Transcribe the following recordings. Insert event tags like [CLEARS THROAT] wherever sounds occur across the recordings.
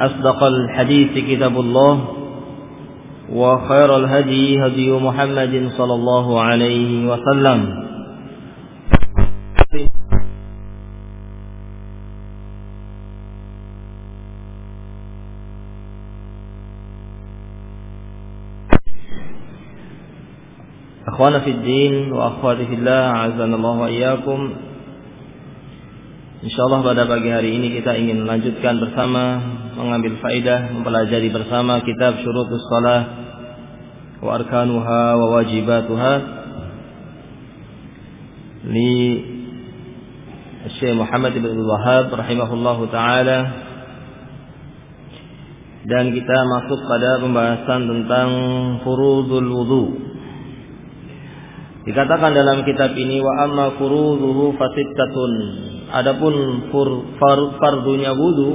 أصدق الحديث كتاب الله وخير الهدي هدي محمد صلى الله عليه وسلم. أخوانا في الدين وأخواتي في الله عزنا الله وإياكم. Insyaallah pada pagi hari ini kita ingin melanjutkan bersama mengambil faidah mempelajari bersama kitab Syurutus Shalah wa arkanuha wa wajibatuha li Syekh Muhammad bin Wahab rahimahullahu taala dan kita masuk pada pembahasan tentang furudul wudu Dikatakan dalam kitab ini wa amma furuduhu fasittatun. Adapun fur, far, fardunya wudu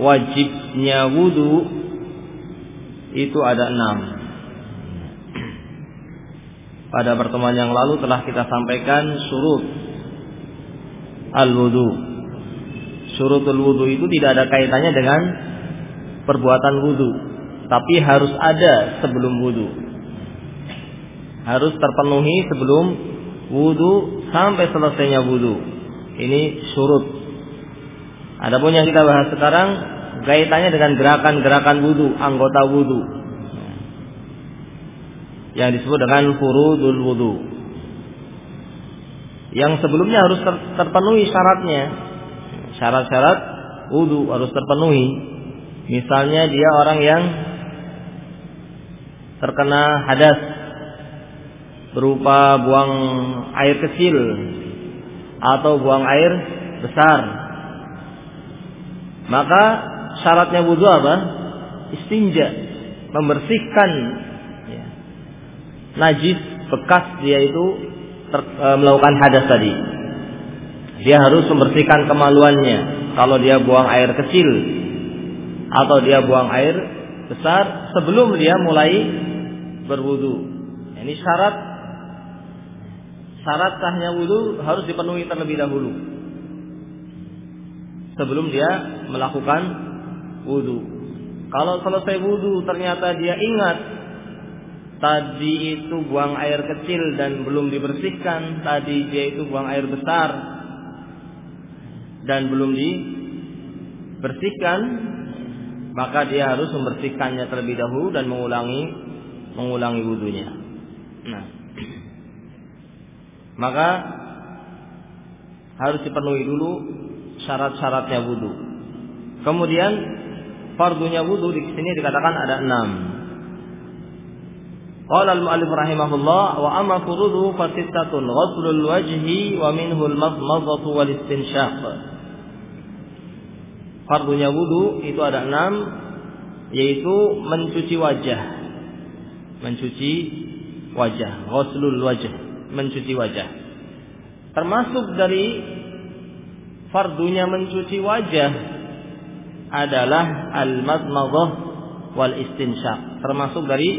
wajibnya wudu itu ada enam. Pada pertemuan yang lalu telah kita sampaikan surut al-wudu. Surutul wudu itu tidak ada kaitannya dengan perbuatan wudu, tapi harus ada sebelum wudu harus terpenuhi sebelum wudhu sampai selesainya wudhu. Ini surut. Adapun yang kita bahas sekarang kaitannya dengan gerakan-gerakan wudhu, anggota wudhu. Yang disebut dengan furudul wudhu. Yang sebelumnya harus ter terpenuhi syaratnya. Syarat-syarat wudhu harus terpenuhi. Misalnya dia orang yang terkena hadas berupa buang air kecil atau buang air besar. Maka syaratnya wudhu apa? Istinja, membersihkan ya, najis bekas dia itu e, melakukan hadas tadi. Dia harus membersihkan kemaluannya. Kalau dia buang air kecil atau dia buang air besar sebelum dia mulai berwudu. Ini syarat syarat sahnya wudhu harus dipenuhi terlebih dahulu sebelum dia melakukan wudhu. Kalau selesai wudhu ternyata dia ingat tadi itu buang air kecil dan belum dibersihkan, tadi dia itu buang air besar dan belum dibersihkan, maka dia harus membersihkannya terlebih dahulu dan mengulangi mengulangi wudhunya. Nah, maka harus dipenuhi dulu syarat-syaratnya wudhu. Kemudian fardunya wudhu di sini dikatakan ada enam. Qala al-mu'allif rahimahullah wa amma furudu fasittatun ghuslul wajhi wa minhu al-madmadatu wal istinshaq. Fardunya wudhu itu ada enam yaitu mencuci wajah. Mencuci wajah, ghuslul wajh mencuci wajah. Termasuk dari fardunya mencuci wajah adalah al-madmadah wal istinsyaq. Termasuk dari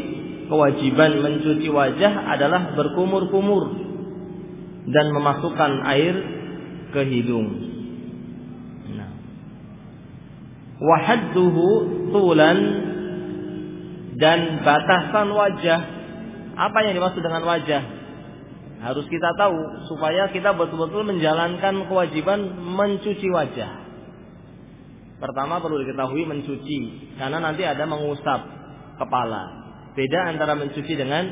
kewajiban mencuci wajah adalah berkumur-kumur dan memasukkan air ke hidung. Nah. Wahadduhu tulan dan batasan wajah. Apa yang dimaksud dengan wajah? Harus kita tahu supaya kita betul-betul menjalankan kewajiban mencuci wajah. Pertama perlu diketahui mencuci karena nanti ada mengusap kepala. Beda antara mencuci dengan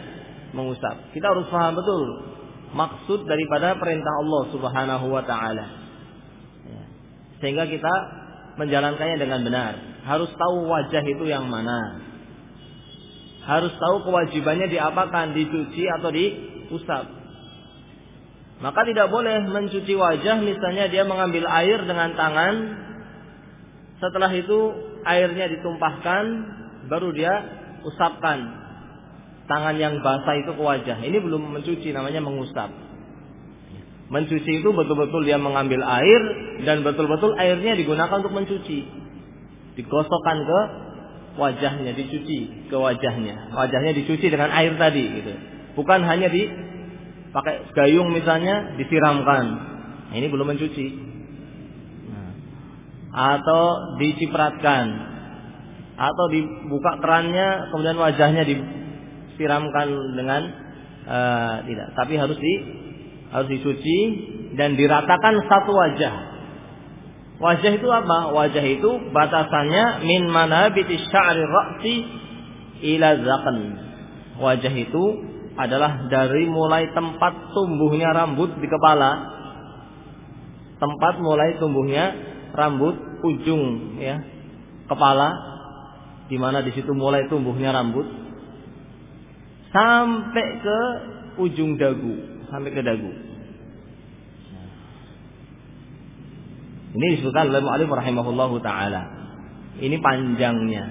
mengusap. Kita harus paham betul maksud daripada perintah Allah Subhanahu wa taala. Ya. Sehingga kita menjalankannya dengan benar. Harus tahu wajah itu yang mana. Harus tahu kewajibannya diapakan, dicuci atau diusap. Maka tidak boleh mencuci wajah misalnya dia mengambil air dengan tangan setelah itu airnya ditumpahkan, baru dia usapkan tangan yang basah itu ke wajah. Ini belum mencuci, namanya mengusap. Mencuci itu betul-betul dia mengambil air dan betul-betul airnya digunakan untuk mencuci. Digosokkan ke wajahnya, dicuci ke wajahnya. Wajahnya dicuci dengan air tadi gitu. Bukan hanya di pakai gayung misalnya disiramkan. Nah, ini belum mencuci. Atau dicipratkan. Atau dibuka kerannya kemudian wajahnya disiramkan dengan uh, tidak. Tapi harus di harus dicuci dan diratakan satu wajah. Wajah itu apa? Wajah itu batasannya min mana sya'ri ra'si ila zaqan wajah itu adalah dari mulai tempat tumbuhnya rambut di kepala tempat mulai tumbuhnya rambut ujung ya kepala di mana di situ mulai tumbuhnya rambut sampai ke ujung dagu sampai ke dagu. Ini disebutkan oleh Mu'alim rahimahullahu taala. Ini panjangnya.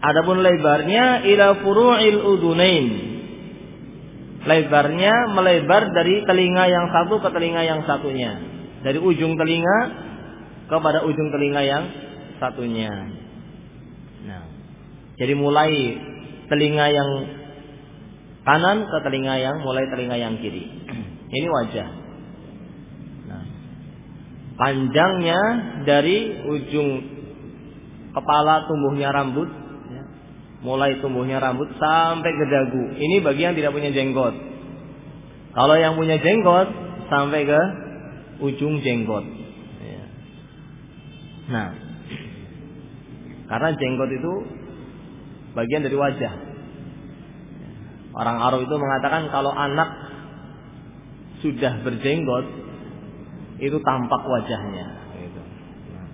Adapun lebarnya ila furu'il udunain lebarnya melebar dari telinga yang satu ke telinga yang satunya dari ujung telinga kepada ujung telinga yang satunya. Nah, jadi mulai telinga yang kanan ke telinga yang mulai telinga yang kiri. [CLEARS THROAT] Ini wajah. Nah, panjangnya dari ujung kepala tumbuhnya rambut, mulai tumbuhnya rambut sampai ke dagu. Ini bagi yang tidak punya jenggot. Kalau yang punya jenggot sampai ke ujung jenggot. Nah, karena jenggot itu bagian dari wajah. Orang Arab itu mengatakan kalau anak sudah berjenggot itu tampak wajahnya. Gitu. Nah,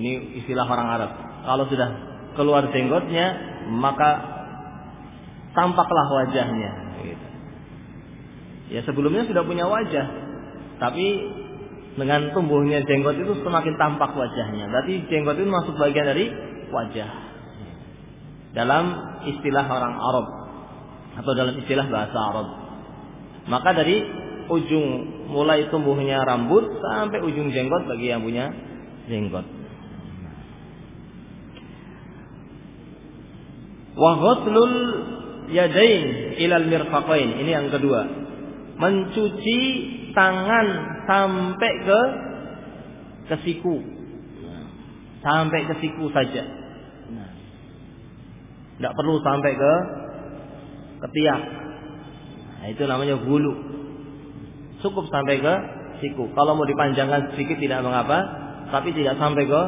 ini istilah orang Arab. Kalau sudah keluar jenggotnya maka tampaklah wajahnya. Ya sebelumnya sudah punya wajah, tapi dengan tumbuhnya jenggot itu semakin tampak wajahnya. Berarti jenggot itu masuk bagian dari wajah. Dalam istilah orang Arab atau dalam istilah bahasa Arab. Maka dari ujung mulai tumbuhnya rambut sampai ujung jenggot bagi yang punya jenggot. Wa ghuslul yadain ilal mirfaqain. Ini yang kedua. Mencuci tangan sampai ke ke siku. Sampai ke siku saja. Tidak perlu sampai ke ketiak. Nah, itu namanya bulu. Cukup sampai ke siku. Kalau mau dipanjangkan sedikit tidak mengapa, tapi tidak sampai ke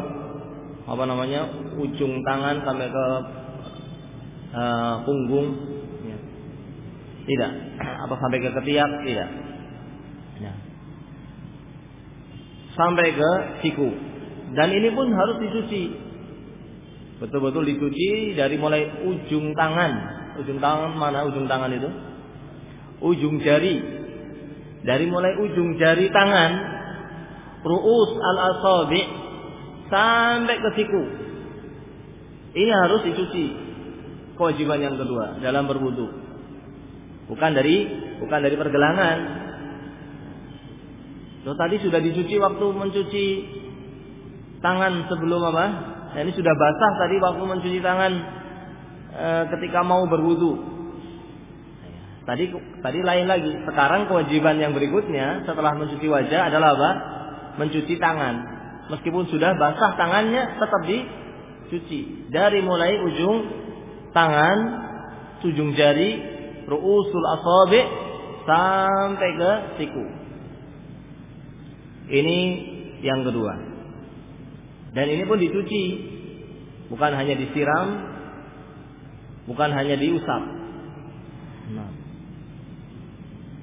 apa namanya ujung tangan sampai ke uh, punggung. Ya. Tidak. Apa sampai ke ketiak? Tidak. Nah. Sampai ke siku. Dan ini pun harus dicuci. Betul-betul dicuci dari mulai ujung tangan. Ujung tangan mana ujung tangan itu? Ujung jari. Dari mulai ujung jari tangan. Ru'us al-asabi. Sampai ke siku. Ini harus dicuci. Kewajiban yang kedua dalam berwudu. Bukan dari bukan dari pergelangan, Loh tadi sudah dicuci waktu mencuci tangan sebelum apa? Nah, ini sudah basah tadi waktu mencuci tangan e, ketika mau berwudu. Tadi tadi lain lagi. Sekarang kewajiban yang berikutnya setelah mencuci wajah adalah apa? Mencuci tangan. Meskipun sudah basah tangannya tetap dicuci. Dari mulai ujung tangan, ujung jari, ruusul asabi sampai ke siku. Ini yang kedua. Dan ini pun dicuci. Bukan hanya disiram, bukan hanya diusap. Nah.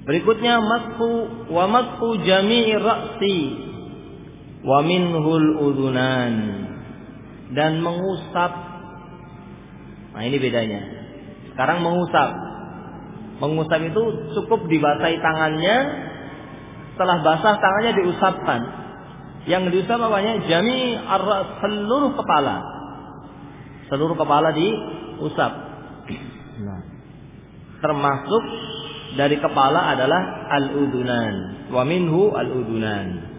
Berikutnya masku wa masku jami'i ra'si wa minhul udunan dan mengusap. Nah, ini bedanya. Sekarang mengusap. Mengusap itu cukup dibasahi tangannya setelah basah tangannya diusapkan. Yang diusap apanya? Jami seluruh kepala. Seluruh kepala diusap. Nah. Termasuk dari kepala adalah al-udunan. Wa minhu al-udunan.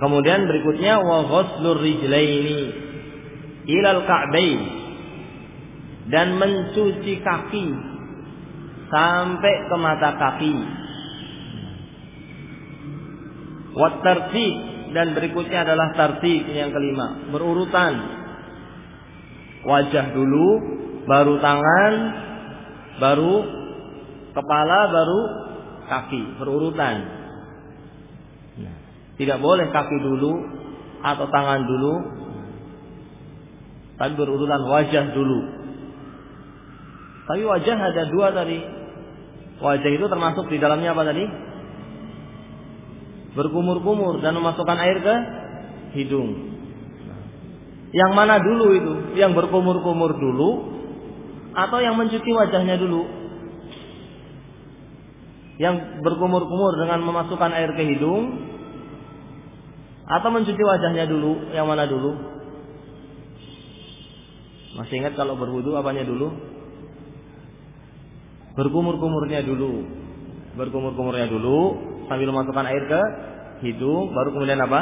Kemudian berikutnya wa ghuslur rijlaini ilal ka'bain dan mencuci kaki sampai ke mata kaki Wat dan berikutnya adalah tartib yang kelima, berurutan. Wajah dulu, baru tangan, baru kepala, baru kaki, berurutan. Tidak boleh kaki dulu atau tangan dulu, tapi berurutan wajah dulu. Tapi wajah ada dua tadi. Wajah itu termasuk di dalamnya apa tadi? berkumur-kumur dan memasukkan air ke hidung. Yang mana dulu itu? Yang berkumur-kumur dulu atau yang mencuci wajahnya dulu? Yang berkumur-kumur dengan memasukkan air ke hidung atau mencuci wajahnya dulu? Yang mana dulu? Masih ingat kalau berwudu apanya dulu? Berkumur-kumurnya dulu. Berkumur-kumurnya dulu sambil memasukkan air ke hidung, baru kemudian apa?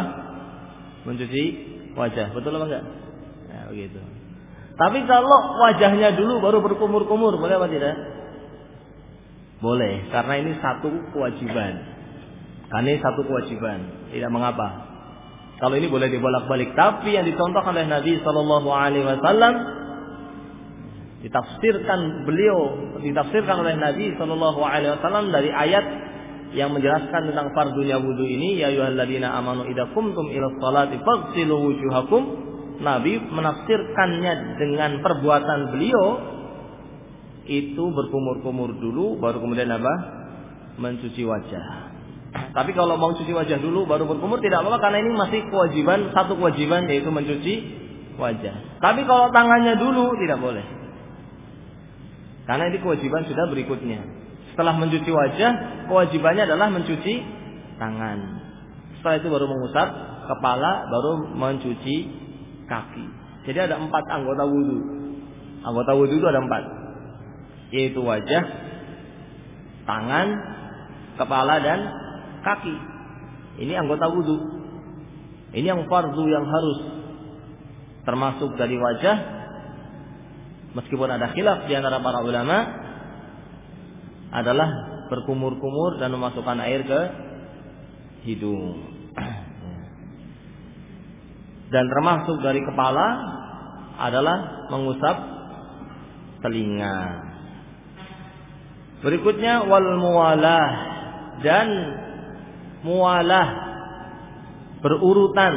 Mencuci wajah. Betul apa enggak? Ya, begitu. Tapi kalau wajahnya dulu baru berkumur-kumur, boleh apa tidak? Boleh, karena ini satu kewajiban. Karena ini satu kewajiban, tidak mengapa. Kalau ini boleh dibolak-balik, tapi yang dicontohkan oleh Nabi Shallallahu Alaihi Wasallam ditafsirkan beliau, ditafsirkan oleh Nabi Shallallahu Alaihi Wasallam dari ayat yang menjelaskan tentang fardunya wudhu ini ya ayyuhalladzina amanu idza qumtum ila sholati faghsilu wujuhakum. Nabi menafsirkannya dengan perbuatan beliau itu berkumur-kumur dulu baru kemudian apa? Mencuci wajah. Tapi kalau mau cuci wajah dulu baru berkumur tidak apa-apa karena ini masih kewajiban satu kewajiban yaitu mencuci wajah. Tapi kalau tangannya dulu tidak boleh karena ini kewajiban sudah berikutnya setelah mencuci wajah, kewajibannya adalah mencuci tangan. Setelah itu baru mengusap kepala, baru mencuci kaki. Jadi ada empat anggota wudhu. Anggota wudhu itu ada empat. Yaitu wajah, tangan, kepala, dan kaki. Ini anggota wudhu. Ini yang fardu yang harus termasuk dari wajah. Meskipun ada khilaf di antara para ulama, adalah berkumur-kumur dan memasukkan air ke hidung. Dan termasuk dari kepala adalah mengusap telinga. Berikutnya wal muwalah dan muwalah berurutan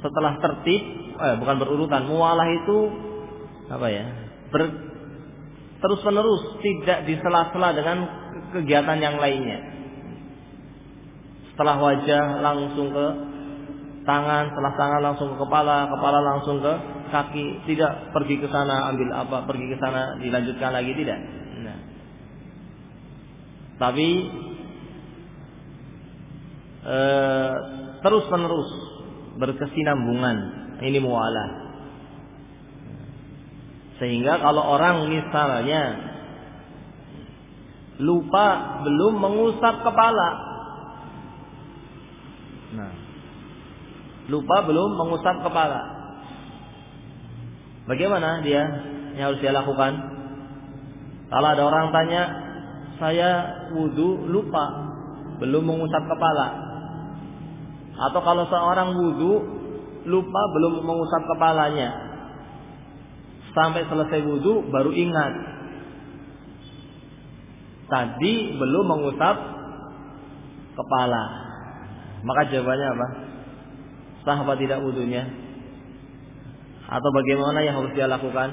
setelah tertib eh, bukan berurutan muwalah itu apa ya ber, terus menerus tidak disela-sela dengan kegiatan yang lainnya. Setelah wajah langsung ke tangan, setelah tangan langsung ke kepala, kepala langsung ke kaki, tidak pergi ke sana ambil apa, pergi ke sana dilanjutkan lagi tidak. Nah. Tapi eh, terus menerus berkesinambungan ini mualah sehingga kalau orang misalnya lupa belum mengusap kepala. Nah, lupa belum mengusap kepala. Bagaimana dia yang harus dia lakukan? Kalau ada orang tanya, saya wudhu lupa belum mengusap kepala. Atau kalau seorang wudhu lupa belum mengusap kepalanya. Sampai selesai wudhu baru ingat. Tadi belum mengusap kepala. Maka jawabannya apa? Sah apa tidak wudhunya? Atau bagaimana yang harus dia lakukan?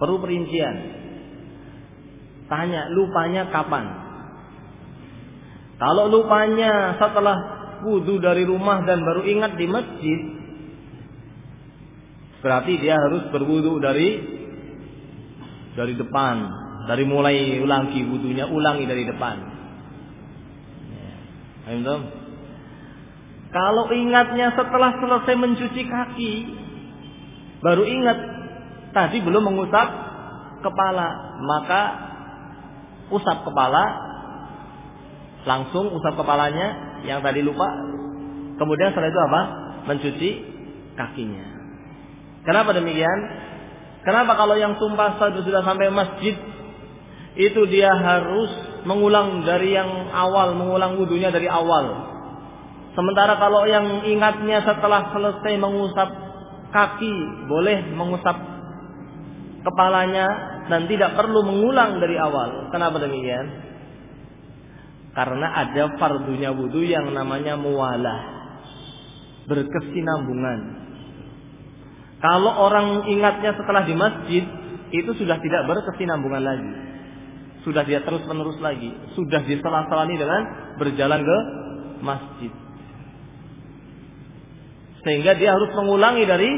Perlu perincian. Tanya lupanya kapan? Kalau lupanya setelah wudhu dari rumah dan baru ingat di masjid, berarti dia harus berwudhu dari dari depan, dari mulai ulangi wudhunya ulangi dari depan. Ya. Kalau ingatnya setelah selesai mencuci kaki, baru ingat tadi belum mengusap kepala, maka usap kepala, langsung usap kepalanya yang tadi lupa. Kemudian setelah itu apa? Mencuci kakinya. Kenapa demikian? Kenapa kalau yang tumpah sudah sampai masjid itu dia harus mengulang dari yang awal, mengulang wudhunya dari awal. Sementara kalau yang ingatnya setelah selesai mengusap kaki, boleh mengusap kepalanya dan tidak perlu mengulang dari awal. Kenapa demikian? Karena ada fardunya wudhu yang namanya muwalah. Berkesinambungan. Kalau orang ingatnya setelah di masjid, itu sudah tidak berkesinambungan lagi. Sudah dia terus menerus lagi. Sudah diselah-selani dengan berjalan ke masjid. Sehingga dia harus mengulangi dari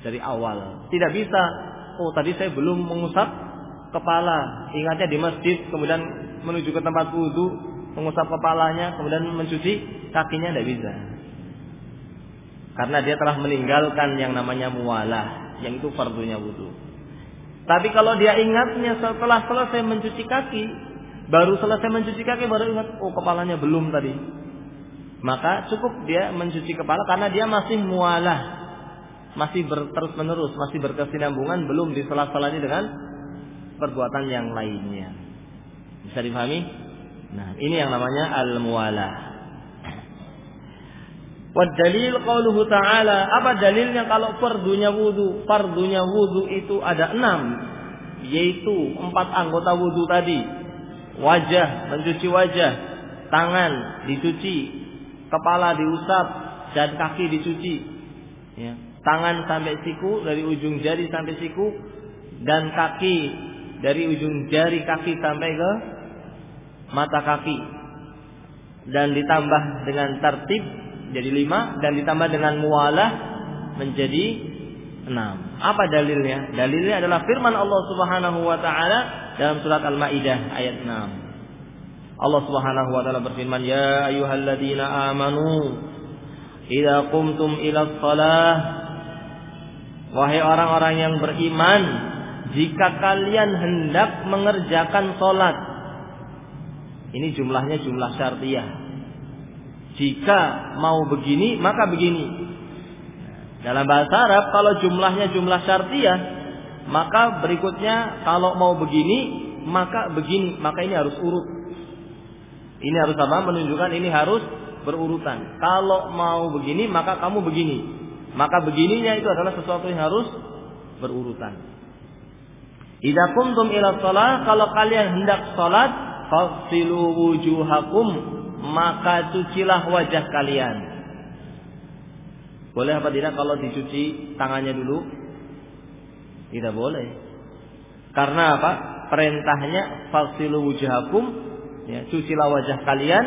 dari awal. Tidak bisa, oh tadi saya belum mengusap kepala. Ingatnya di masjid, kemudian menuju ke tempat wudhu, mengusap kepalanya, kemudian mencuci kakinya tidak bisa. Karena dia telah meninggalkan yang namanya mualah, yang itu fardunya wudhu. Tapi kalau dia ingatnya setelah selesai mencuci kaki, baru selesai mencuci kaki baru ingat, oh kepalanya belum tadi maka cukup dia mencuci kepala karena dia masih mualah, masih terus menerus, masih berkesinambungan, belum disela-selanya dengan perbuatan yang lainnya. Bisa dipahami? Nah, ini yang namanya al-mualah. Wadalil qauluhu ta'ala Apa dalilnya kalau fardunya wudhu Fardunya wudhu itu ada enam Yaitu empat anggota wudhu tadi Wajah, mencuci wajah Tangan, dicuci kepala diusap dan kaki dicuci. Ya. Tangan sampai siku dari ujung jari sampai siku dan kaki dari ujung jari kaki sampai ke mata kaki dan ditambah dengan tertib jadi lima dan ditambah dengan mualah menjadi enam. Apa dalilnya? Dalilnya adalah firman Allah Subhanahu wa taala dalam surat Al-Maidah ayat 6. Allah Subhanahu wa taala berfirman, "Ya ayyuhalladzina amanu, idza qumtum ila shalah" Wahai orang-orang yang beriman, jika kalian hendak mengerjakan salat. Ini jumlahnya jumlah syartiyah. Jika mau begini, maka begini. Dalam bahasa Arab kalau jumlahnya jumlah syartiyah, maka berikutnya kalau mau begini, maka begini, maka ini harus urut. Ini harus apa? Menunjukkan ini harus berurutan. Kalau mau begini, maka kamu begini. Maka begininya itu adalah sesuatu yang harus berurutan. Idza kuntum ila shalah, kalau kalian hendak salat, fasilu wujuhakum, maka cucilah wajah kalian. Boleh apa tidak kalau dicuci tangannya dulu? Tidak boleh. Karena apa? Perintahnya fasilu wujuhakum ya, cucilah wajah kalian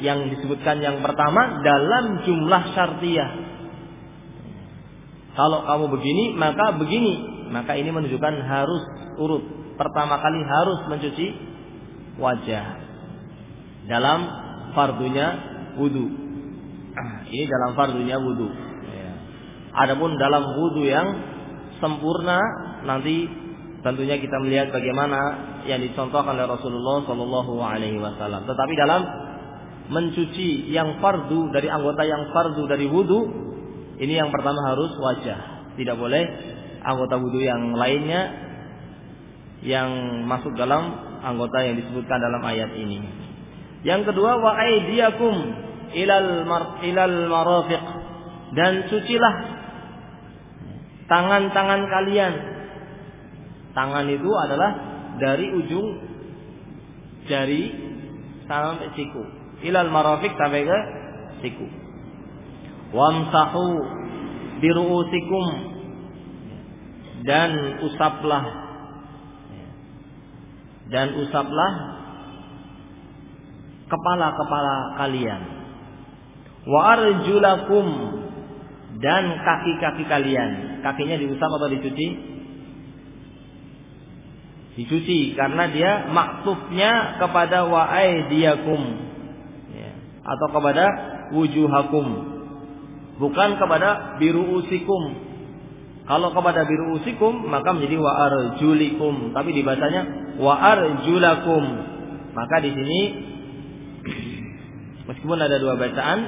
yang disebutkan yang pertama dalam jumlah syartiyah. Kalau kamu begini, maka begini. Maka ini menunjukkan harus urut. Pertama kali harus mencuci wajah. Dalam fardunya wudhu. Ini dalam fardunya wudhu. Ya. Adapun dalam wudhu yang sempurna nanti tentunya kita melihat bagaimana yang dicontohkan oleh Rasulullah Shallallahu Alaihi Wasallam. Tetapi dalam mencuci yang fardu dari anggota yang fardu dari wudhu, ini yang pertama harus wajah. Tidak boleh anggota wudhu yang lainnya yang masuk dalam anggota yang disebutkan dalam ayat ini. Yang kedua wa aidiyakum ilal mar ilal marafiq dan cucilah tangan-tangan kalian. Tangan itu adalah dari ujung jari sampai siku. Ilal marafiq sampai ke siku. Wamsahu biruusikum dan usaplah dan usaplah kepala-kepala kalian. Wa dan kaki-kaki kalian. Kakinya diusap atau dicuci? Dicuci karena dia maktufnya kepada wa aidiyakum ya. atau kepada wujuhakum. Bukan kepada biru usikum kalau kepada biru usikum maka menjadi wa arjulikum tapi dibacanya wa arjulakum maka di sini meskipun ada dua bacaan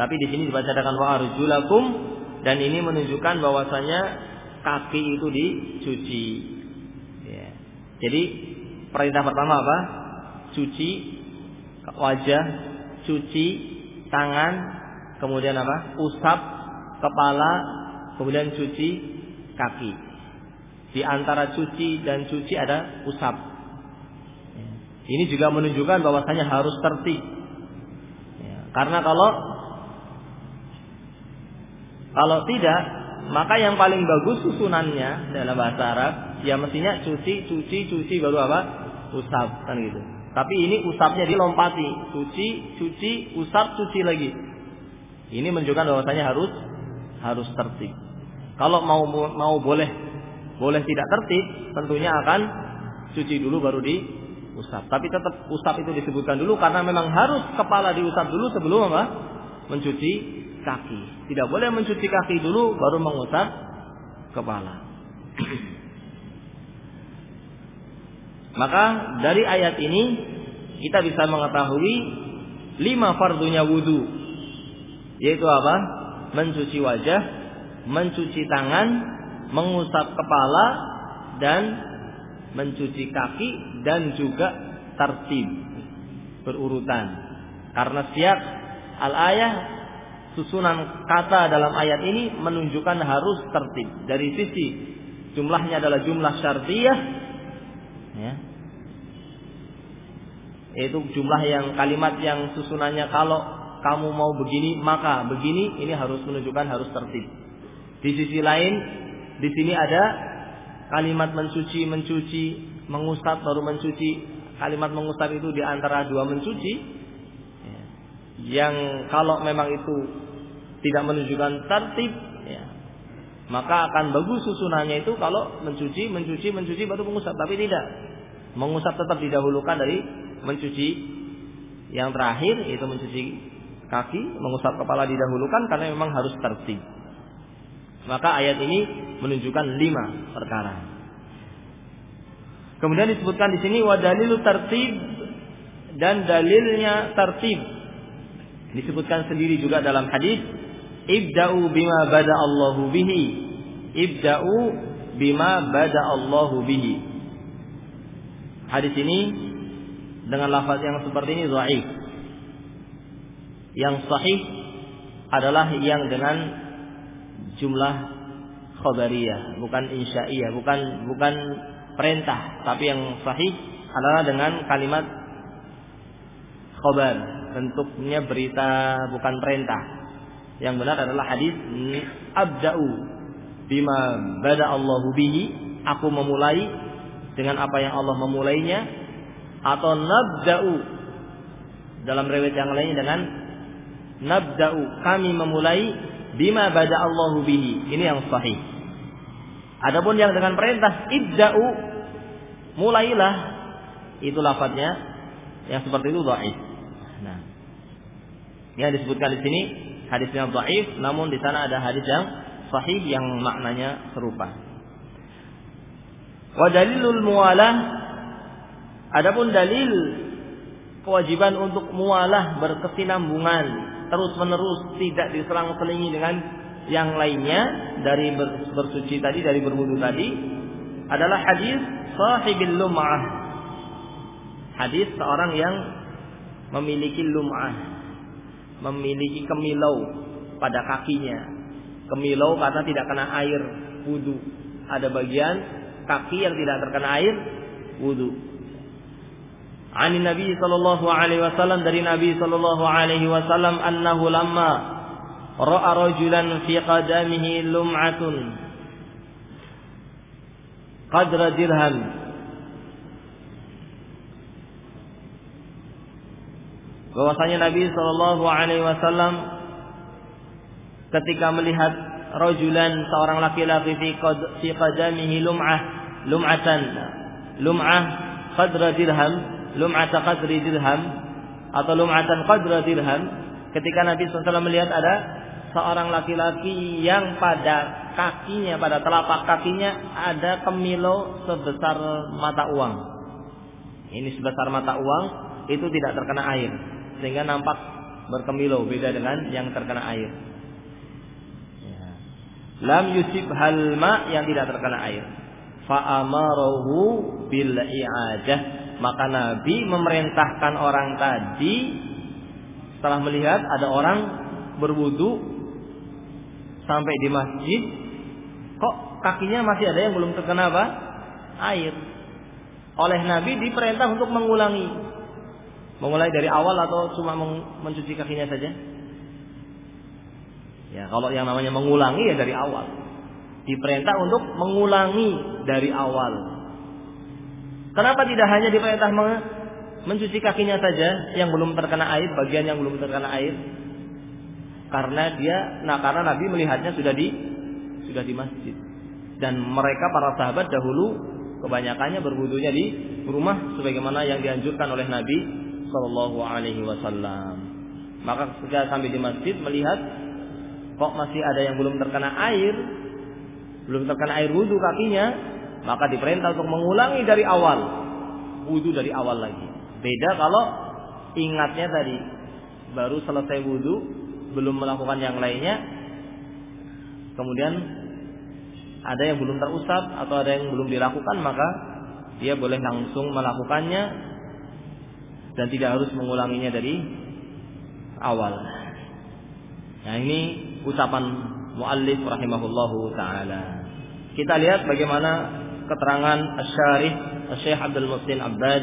tapi di sini dibaca dengan wa arjulakum dan ini menunjukkan bahwasanya kaki itu dicuci jadi perintah pertama apa? Cuci wajah, cuci tangan, kemudian apa? Usap kepala, kemudian cuci kaki. Di antara cuci dan cuci ada usap. Ini juga menunjukkan bahwasanya harus tertib. Ya, karena kalau kalau tidak, maka yang paling bagus susunannya dalam bahasa Arab ya mestinya cuci, cuci, cuci baru apa? Usap kan gitu. Tapi ini usapnya dilompati, cuci, cuci, usap, cuci lagi. Ini menunjukkan bahwasanya harus harus tertib. Kalau mau mau boleh boleh tidak tertib, tentunya akan cuci dulu baru diusap. Tapi tetap usap itu disebutkan dulu karena memang harus kepala diusap dulu sebelum apa? Mencuci kaki. Tidak boleh mencuci kaki dulu baru mengusap kepala. [CLEARS THROAT] Maka dari ayat ini kita bisa mengetahui lima fardunya wudhu. Yaitu apa? Mencuci wajah, mencuci tangan, mengusap kepala, dan mencuci kaki dan juga tertib berurutan. Karena siap al-ayah susunan kata dalam ayat ini menunjukkan harus tertib. Dari sisi jumlahnya adalah jumlah syartiyah ya. Itu jumlah yang kalimat yang susunannya kalau kamu mau begini maka begini ini harus menunjukkan harus tertib. Di sisi lain di sini ada kalimat mencuci mencuci mengusap baru mencuci kalimat mengusap itu di antara dua mencuci ya. yang kalau memang itu tidak menunjukkan tertib ya, maka akan bagus susunannya itu kalau mencuci, mencuci, mencuci baru mengusap. Tapi tidak. Mengusap tetap didahulukan dari mencuci yang terakhir yaitu mencuci kaki, mengusap kepala didahulukan karena memang harus tertib. Maka ayat ini menunjukkan lima perkara. Kemudian disebutkan di sini wadalilu tertib dan dalilnya tertib. Disebutkan sendiri juga dalam hadis Ibda'u bima bada Allahu bihi. Ibda'u bima bada Allahu bihi. Hadis ini dengan lafaz yang seperti ini dhaif. Yang sahih adalah yang dengan jumlah khabariyah, bukan insya'iyah, bukan bukan perintah, tapi yang sahih adalah dengan kalimat khabar, bentuknya berita bukan perintah. Yang benar adalah hadis abda'u bima bada Allahu bihi, aku memulai dengan apa yang Allah memulainya. Atau nabda'u dalam riwayat yang lain dengan nabda'u kami memulai bima bada Allahu bihi. Ini yang sahih. Adapun yang dengan perintah ibda'u mulailah itu lafadznya yang seperti itu dhaif. Nah, yang disebutkan di sini hadisnya dhaif namun di sana ada hadis yang sahih yang maknanya serupa. Wa dalilul muwalah adapun dalil kewajiban untuk mualah berkesinambungan terus menerus tidak diserang-selingi dengan yang lainnya dari bersuci tadi dari berwudu tadi adalah hadis sahibil lum'ah. Hadis seorang yang memiliki lum'ah memiliki kemilau pada kakinya. Kemilau karena tidak kena air wudu. Ada bagian kaki yang tidak terkena air wudu عن النبي صلى الله عليه وسلم dari Nabi صلى الله عليه وسلم أنه لما رأى رجلا في قدمه لمعة قدر درهم bahwasanya Nabi Shallallahu Alaihi Wasallam ketika melihat rojulan seorang laki-laki fi qadamihi lum'ah lum'atan lum'ah qadra dirham lum'ata qadri dirham atau lum'atan qadra dirham ketika Nabi SAW melihat ada seorang laki-laki yang pada kakinya pada telapak kakinya ada kemilo sebesar mata uang. Ini sebesar mata uang itu tidak terkena air sehingga nampak berkemilo beda dengan yang terkena air. Ya. lam yusib halma yang tidak terkena air. Fa amarahu bil i'adah maka Nabi memerintahkan orang tadi setelah melihat ada orang berwudu sampai di masjid, kok kakinya masih ada yang belum terkena apa? Air. Oleh Nabi diperintah untuk mengulangi. Memulai dari awal atau cuma mencuci kakinya saja? Ya, kalau yang namanya mengulangi ya dari awal. Diperintah untuk mengulangi dari awal. Kenapa tidak hanya diperintah mencuci kakinya saja yang belum terkena air, bagian yang belum terkena air? Karena dia, nah karena Nabi melihatnya sudah di sudah di masjid. Dan mereka para sahabat dahulu kebanyakannya berwudunya di rumah sebagaimana yang dianjurkan oleh Nabi Shallallahu Alaihi Wasallam. Maka ketika sampai di masjid melihat kok masih ada yang belum terkena air, belum terkena air wudhu kakinya, maka diperintah untuk mengulangi dari awal wudhu dari awal lagi beda kalau ingatnya tadi baru selesai wudhu belum melakukan yang lainnya kemudian ada yang belum terusap atau ada yang belum dilakukan maka dia boleh langsung melakukannya dan tidak harus mengulanginya dari awal. Nah ini ucapan muallif rahimahullahu taala. Kita lihat bagaimana keterangan Asy-Syarih Syekh Abdul Muhsin Abbad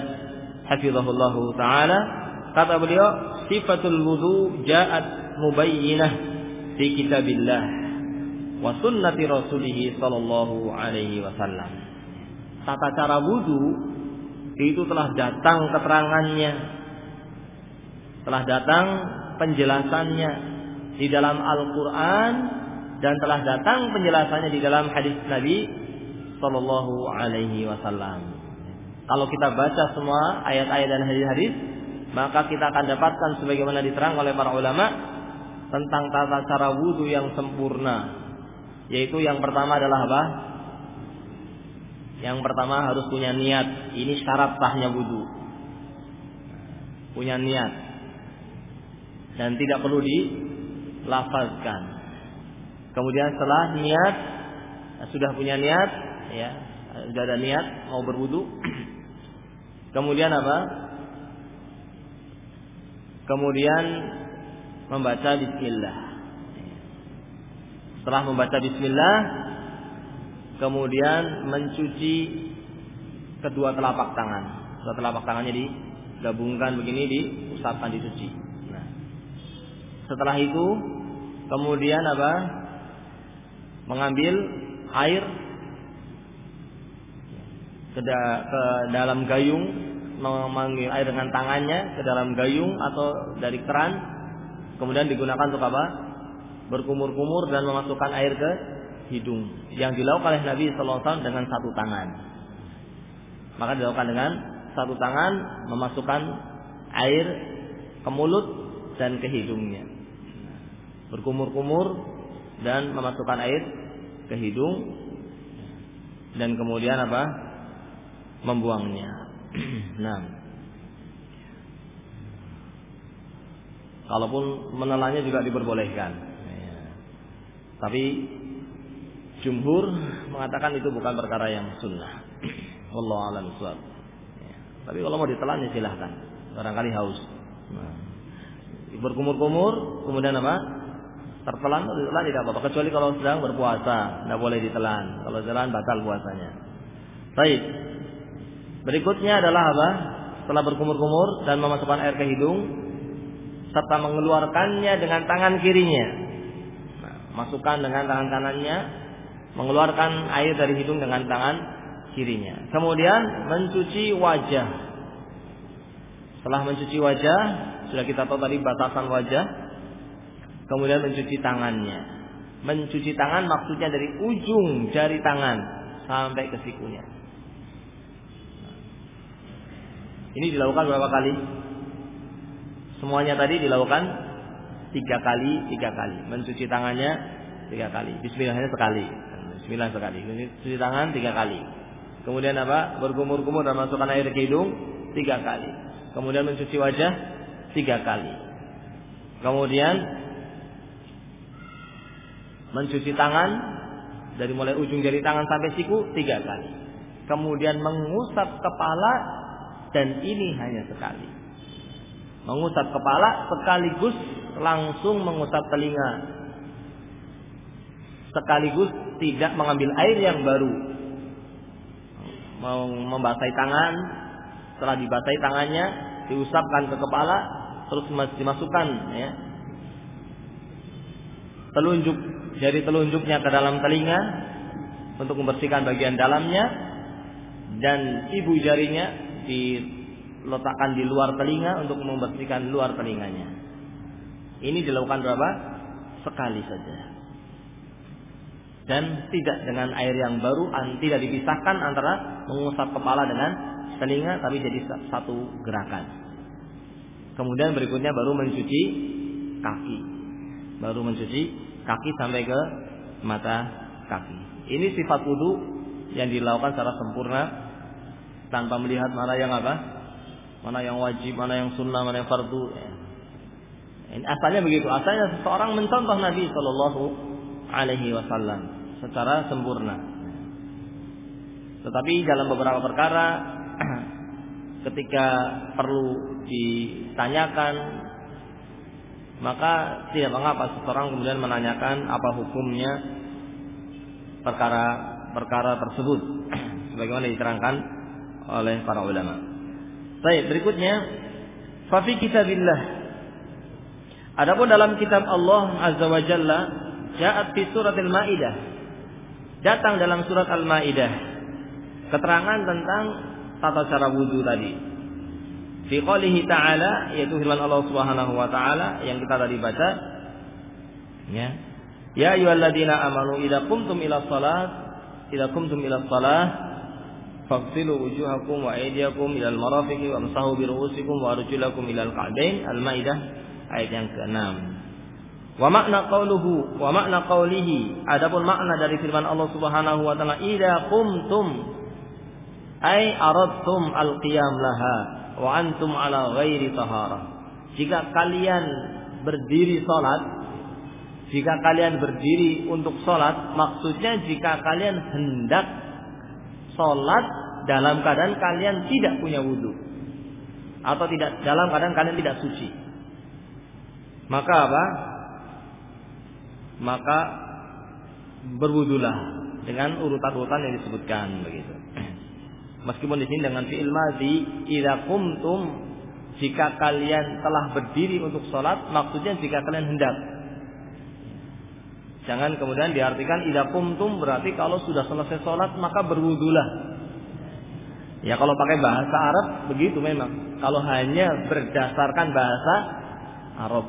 hafizahullah taala. Kata beliau sifatul wudu ja'at mubayyinah fi kitabillah wa sunnati rasulih sallallahu alaihi wasallam. Tata cara wudu itu telah datang keterangannya telah datang penjelasannya di dalam Al-Qur'an dan telah datang penjelasannya di dalam hadis Nabi Sallallahu Alaihi Wasallam. Kalau kita baca semua ayat-ayat dan hadis-hadis, maka kita akan dapatkan sebagaimana diterang oleh para ulama tentang tata cara wudhu yang sempurna. Yaitu yang pertama adalah apa? Yang pertama harus punya niat. Ini syarat sahnya wudhu. Punya niat. Dan tidak perlu dilafazkan. Kemudian setelah niat, sudah punya niat, ya sudah ada niat mau berwudu. [CLEARS THROAT] Kemudian apa? Kemudian membaca bismillah. Setelah membaca bismillah kemudian mencuci kedua telapak tangan. Kedua telapak tangannya digabungkan begini diusapkan dicuci. Nah setelah itu kemudian apa? Mengambil air ke, da, ke dalam gayung memanggil air dengan tangannya ke dalam gayung atau dari keran kemudian digunakan untuk apa? Berkumur-kumur dan memasukkan air ke hidung yang dilakukan oleh Nabi SAW dengan satu tangan. Maka dilakukan dengan satu tangan memasukkan air ke mulut dan ke hidungnya. Berkumur-kumur dan memasukkan air ke hidung. Dan kemudian apa membuangnya. [CLEARS THROAT] nah. Kalaupun menelannya juga diperbolehkan. Ya. Tapi jumhur mengatakan itu bukan perkara yang sunnah. [CLEARS THROAT] Allah alam ya. Tapi kalau mau ditelan ya silahkan. Barangkali haus. Nah. Berkumur-kumur, kemudian apa? Tertelan, ditelan tidak apa-apa. Kecuali kalau sedang berpuasa, tidak boleh ditelan. Kalau ditelan batal puasanya. Baik. Berikutnya adalah apa? Setelah berkumur-kumur dan memasukkan air ke hidung, serta mengeluarkannya dengan tangan kirinya. Nah, masukkan dengan tangan kanannya, mengeluarkan air dari hidung dengan tangan kirinya. Kemudian mencuci wajah. Setelah mencuci wajah, sudah kita tahu tadi batasan wajah. Kemudian mencuci tangannya. Mencuci tangan maksudnya dari ujung jari tangan sampai ke sikunya. Ini dilakukan berapa kali? Semuanya tadi dilakukan tiga kali, tiga kali. Mencuci tangannya tiga kali. Bismillahnya sekali. Bismillah sekali. Mencuci tangan tiga kali. Kemudian apa? Berkumur-kumur dan masukkan air ke hidung tiga kali. Kemudian mencuci wajah tiga kali. Kemudian mencuci tangan dari mulai ujung jari tangan sampai siku tiga kali. Kemudian mengusap kepala dan ini hanya sekali. Mengusap kepala sekaligus langsung mengusap telinga. Sekaligus tidak mengambil air yang baru. Membasahi tangan. Setelah dibasahi tangannya diusapkan ke kepala terus dimasukkan ya. Telunjuk jari telunjuknya ke dalam telinga untuk membersihkan bagian dalamnya dan ibu jarinya di letakkan di luar telinga untuk membersihkan luar telinganya. Ini dilakukan berapa? Sekali saja. Dan tidak dengan air yang baru, tidak dipisahkan antara mengusap kepala dengan telinga, tapi jadi satu gerakan. Kemudian berikutnya baru mencuci kaki. Baru mencuci kaki sampai ke mata kaki. Ini sifat wudhu yang dilakukan secara sempurna tanpa melihat mana yang apa mana yang wajib, mana yang sunnah, mana yang fardu. Ini asalnya begitu. Asalnya seseorang mencontoh Nabi Shallallahu Alaihi Wasallam secara sempurna. Tetapi dalam beberapa perkara [CLEARS THROAT] ketika perlu ditanyakan maka tidak mengapa seseorang kemudian menanyakan apa hukumnya perkara perkara tersebut [CLEARS THROAT] sebagaimana diterangkan oleh para ulama. Baik, berikutnya Fafi kitabillah. Adapun dalam kitab Allah Azza wa Jalla Ja'at fi surat Al-Ma'idah Datang dalam surat Al-Ma'idah Keterangan tentang Tata cara wudhu tadi. Fi qalihi ta'ala Yaitu firman Allah subhanahu wa ta'ala Yang kita tadi baca. Ya. Ya ayuhalladina amanu Ida kumtum ila salat Ida kumtum ila salat Fagsilu wujuhakum wa aydiyakum ilal marafiqi wa amsahu bi wa arjulakum ilal ka'bain. Al-Maidah ayat yang ke-6. Wa makna wa makna adapun makna dari firman Allah Subhanahu wa taala idza qumtum ay aradtum al-qiyam laha wa antum. Jika kalian berdiri salat jika kalian berdiri untuk salat maksudnya jika kalian hendak sholat dalam keadaan kalian tidak punya wudhu. Atau tidak dalam keadaan kalian tidak suci. Maka apa? Maka berwudulah dengan urutan-urutan yang disebutkan begitu. [CLEARS THROAT] Meskipun di sini dengan fi'il madhi idza qumtum jika kalian telah berdiri untuk sholat maksudnya jika kalian hendak Jangan kemudian diartikan idza kumtum berarti kalau sudah selesai sholat maka berwudulah. Ya kalau pakai bahasa Arab begitu memang. Kalau hanya berdasarkan bahasa Arab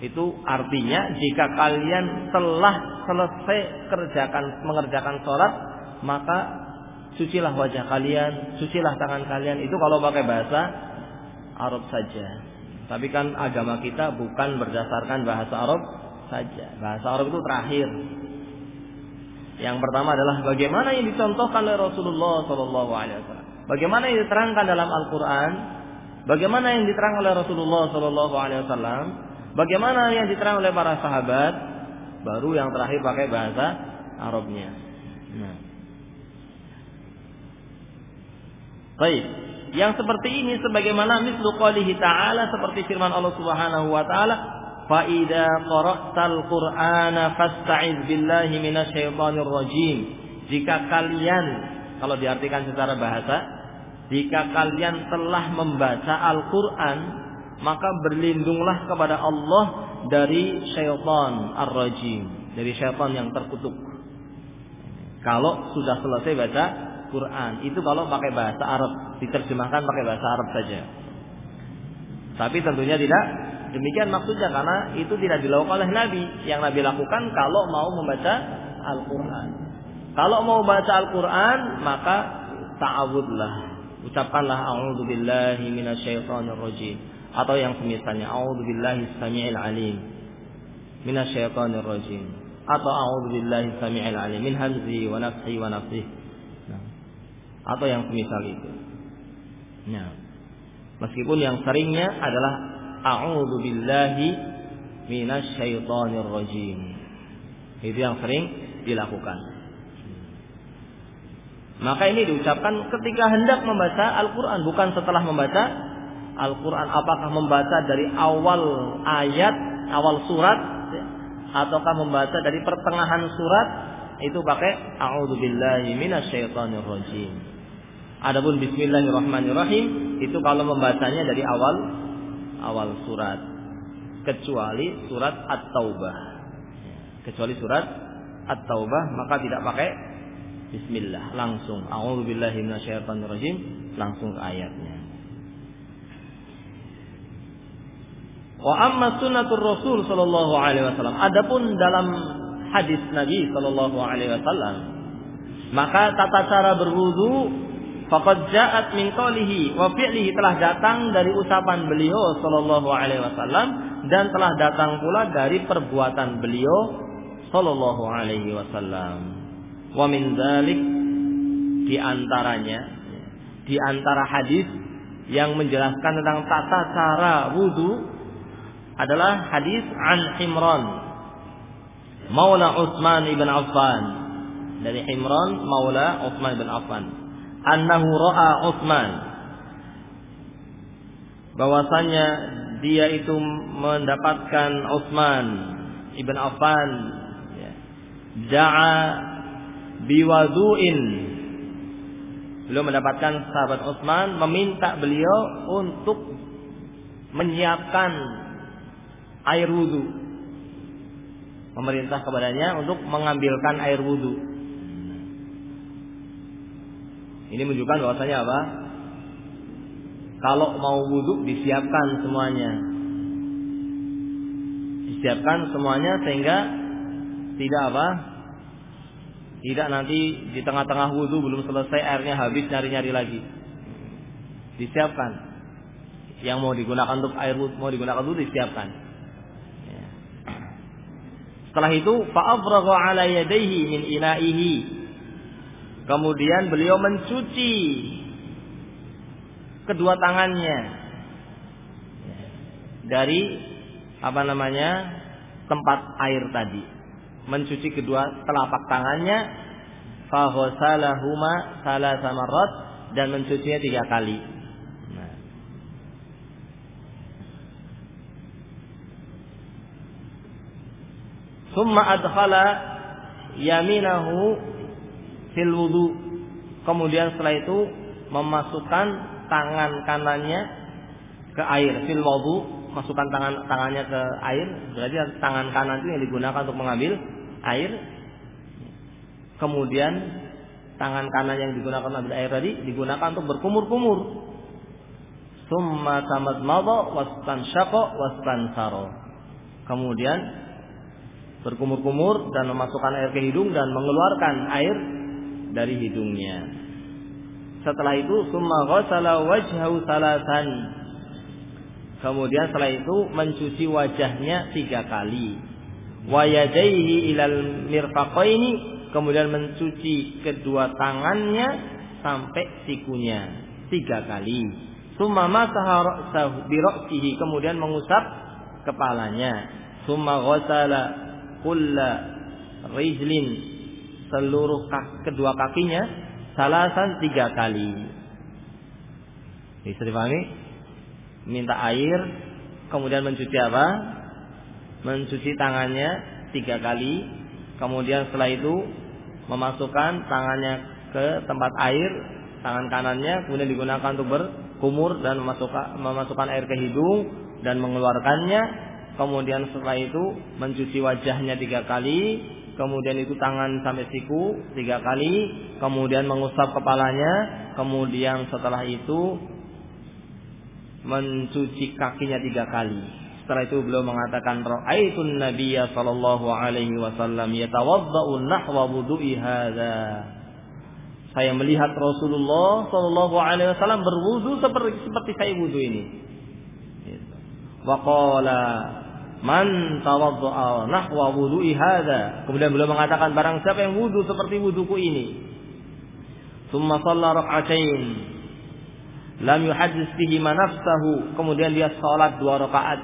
itu artinya jika kalian telah selesai kerjakan mengerjakan sholat maka cucilah wajah kalian, cucilah tangan kalian itu kalau pakai bahasa Arab saja. Tapi kan agama kita bukan berdasarkan bahasa Arab saja. Bahasa Arab itu terakhir. Yang pertama adalah bagaimana yang dicontohkan oleh Rasulullah Wasallam. Bagaimana yang diterangkan dalam Al-Quran. Bagaimana yang diterangkan oleh Rasulullah Wasallam. Bagaimana yang diterang oleh para sahabat? Baru yang terakhir pakai bahasa Arabnya. Nah. Baik. Yang seperti ini sebagaimana mislu qalihi ta'ala seperti firman Allah Subhanahu wa taala, "Fa idza qara'tal Qur'ana fasta'iz billahi minasyaitonir rajim." Jika kalian kalau diartikan secara bahasa, jika kalian telah membaca Al-Qur'an, maka berlindunglah kepada Allah dari syaitan ar-rajim, dari syaitan yang terkutuk. Kalau sudah selesai baca Quran. Itu kalau pakai bahasa Arab, diterjemahkan pakai bahasa Arab saja. Tapi tentunya tidak demikian maksudnya karena itu tidak dilakukan oleh Nabi. Yang Nabi lakukan kalau mau membaca Al-Quran. Kalau mau baca Al-Quran maka ta'awudlah. Ucapkanlah a'udzu billahi minasyaitonir rajim atau yang semisalnya a'udzu billahi samiil alim minasyaitonir rajim atau a'udzu billahi samiil alim min hamzi wa nafsi wa nafsihi atau yang semisal itu. Nah, meskipun yang seringnya adalah a'udzu billahi minasyaitonir rajim. Itu yang sering dilakukan. Maka ini diucapkan ketika hendak membaca Al-Quran, bukan setelah membaca Al-Quran. Apakah membaca dari awal ayat, awal surat, ataukah membaca dari pertengahan surat, itu pakai A'udzu billahi minasyaitonir rajim. Adapun Bismillahirrahmanirrahim itu kalau membacanya dari awal awal surat, kecuali surat At-Taubah. Kecuali surat At-Taubah maka tidak pakai Bismillah langsung. A'udzubillahi minasyaitonirrajim langsung ke ayatnya. Wa amma sunnatur Rasul sallallahu alaihi wasallam. Adapun dalam hadis Nabi sallallahu alaihi wasallam maka tata cara berwudu Faqad ja'at min qawlihi wa fi'lihi telah datang dari ucapan beliau sallallahu alaihi wasallam dan telah datang pula dari perbuatan beliau sallallahu alaihi wasallam. Wa min dzalik di antaranya di antara hadis yang menjelaskan tentang tata cara wudu adalah hadis an Imran Maula Utsman ibn Affan dari Imran Maula Utsman ibn Affan annahu ra'a Utsman. Bahwasanya dia itu mendapatkan Utsman ibn Affan. Ya, da'a biwadu'in. Beliau mendapatkan sahabat Utsman meminta beliau untuk menyiapkan air wudhu memerintah kepadanya untuk mengambilkan air wudhu ini menunjukkan bahwasanya apa? Kalau mau wudhu disiapkan semuanya. Disiapkan semuanya sehingga tidak apa? Tidak nanti di tengah-tengah wudhu belum selesai airnya habis nyari-nyari lagi. Disiapkan. Yang mau digunakan untuk air wudhu, mau digunakan wudhu disiapkan. Ya. Setelah itu fa'afragha ala yadayhi min ina'ihi Kemudian beliau mencuci kedua tangannya dari apa namanya tempat air tadi. Mencuci kedua telapak tangannya fahosalahuma salah samarot dan mencucinya tiga kali. Nah. Summa adkhala yaminahu fil wudu. Kemudian setelah itu memasukkan tangan kanannya ke air fil wudu, masukkan tangan tangannya ke air, berarti tangan kanan itu yang digunakan untuk mengambil air. Kemudian tangan kanan yang digunakan mengambil air tadi digunakan untuk berkumur-kumur. Summa tamat mada wastan saro. Kemudian berkumur-kumur dan memasukkan air ke hidung dan mengeluarkan air dari hidungnya. Setelah itu summa ghassala wajhahu salasan. Kemudian setelah itu mencuci wajahnya tiga kali. Wa yadaihi ilal mirfaqaini kemudian mencuci kedua tangannya sampai sikunya tiga kali. Summa masaha kemudian mengusap kepalanya. Summa ghasala kulla rijlin seluruh kedua kakinya salasan tiga kali. Bisa dipahami? Minta air, kemudian mencuci apa? Mencuci tangannya tiga kali, kemudian setelah itu memasukkan tangannya ke tempat air, tangan kanannya kemudian digunakan untuk berkumur dan memasukkan, memasukkan air ke hidung dan mengeluarkannya. Kemudian setelah itu mencuci wajahnya tiga kali, kemudian itu tangan sampai siku tiga kali, kemudian mengusap kepalanya, kemudian setelah itu mencuci kakinya tiga kali. Setelah itu beliau mengatakan ra'aitun nabiyya sallallahu alaihi wasallam yatawaddau nahwa wudu'i hadza. Saya melihat Rasulullah sallallahu alaihi wasallam berwudu seperti seperti saya wudu ini. Wa qala Man tawadda'a nahwa wudu'i hadza. Kemudian beliau mengatakan barang siapa yang wudu seperti wuduku ini. Tsumma shalla rak'atain. Lam yuhaddits bihi nafsahu. Kemudian dia salat dua rakaat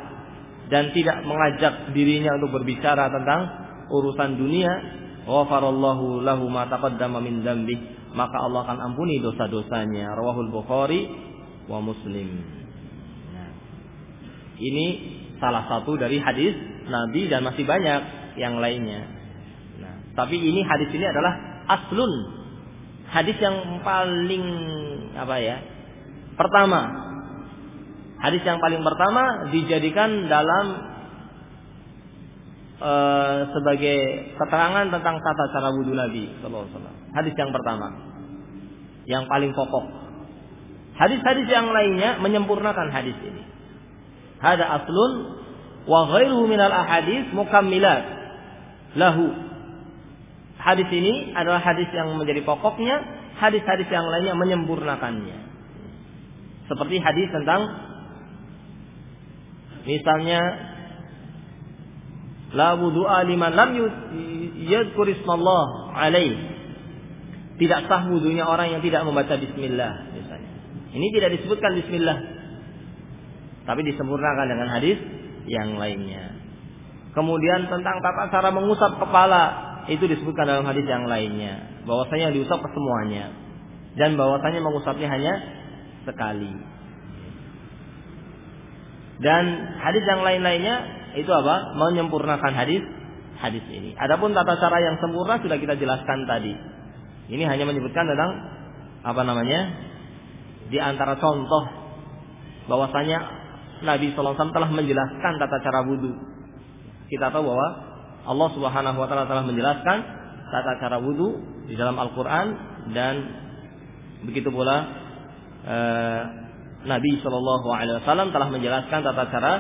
dan tidak mengajak dirinya untuk berbicara tentang urusan dunia. Ghafarallahu lahu ma taqaddama min dzambi. Maka Allah akan ampuni dosa-dosanya. Rawahul Bukhari wa Muslim. Nah, ini salah satu dari hadis Nabi dan masih banyak yang lainnya. Nah, tapi ini hadis ini adalah aslun. Hadis yang paling apa ya? Pertama. Hadis yang paling pertama dijadikan dalam uh, sebagai keterangan tentang tata cara wudhu Nabi sallallahu Hadis yang pertama. Yang paling pokok. Hadis-hadis yang lainnya menyempurnakan hadis ini. Hada aslun wa ghairuhu minal ahadis mukammilat lahu. Hadis ini adalah hadis yang menjadi pokoknya, hadis-hadis yang lainnya menyempurnakannya. Seperti hadis tentang misalnya la wudu'a liman lam yadhkur ismallah alaih. Tidak sah wudunya orang yang tidak membaca bismillah misalnya. Ini tidak disebutkan bismillah tapi disempurnakan dengan hadis yang lainnya. Kemudian tentang tata cara mengusap kepala itu disebutkan dalam hadis yang lainnya. Bahwasanya diusap ke semuanya dan bahwasanya mengusapnya hanya sekali. Dan hadis yang lain-lainnya itu apa? Menyempurnakan hadis hadis ini. Adapun tata cara yang sempurna sudah kita jelaskan tadi. Ini hanya menyebutkan tentang apa namanya? Di antara contoh bahwasanya Nabi SAW telah menjelaskan tata cara wudhu. Kita tahu bahwa Allah Subhanahu Wa Taala telah menjelaskan tata cara wudhu di dalam Al-Quran dan begitu pula eh, Nabi Wasallam telah menjelaskan tata cara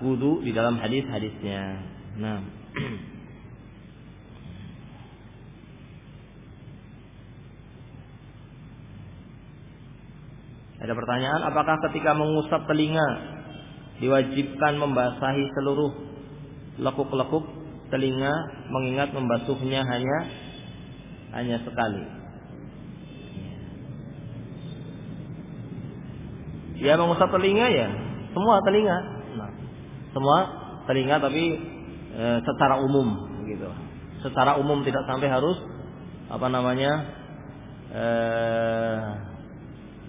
wudhu di dalam hadis-hadisnya. Nah. [CLEARS THROAT] Ada pertanyaan, apakah ketika mengusap telinga diwajibkan membasahi seluruh lekuk-lekuk telinga mengingat membasuhnya hanya hanya sekali. Ya mengusap telinga ya, semua telinga. Nah, semua telinga tapi e, secara umum gitu. Secara umum tidak sampai harus apa namanya e,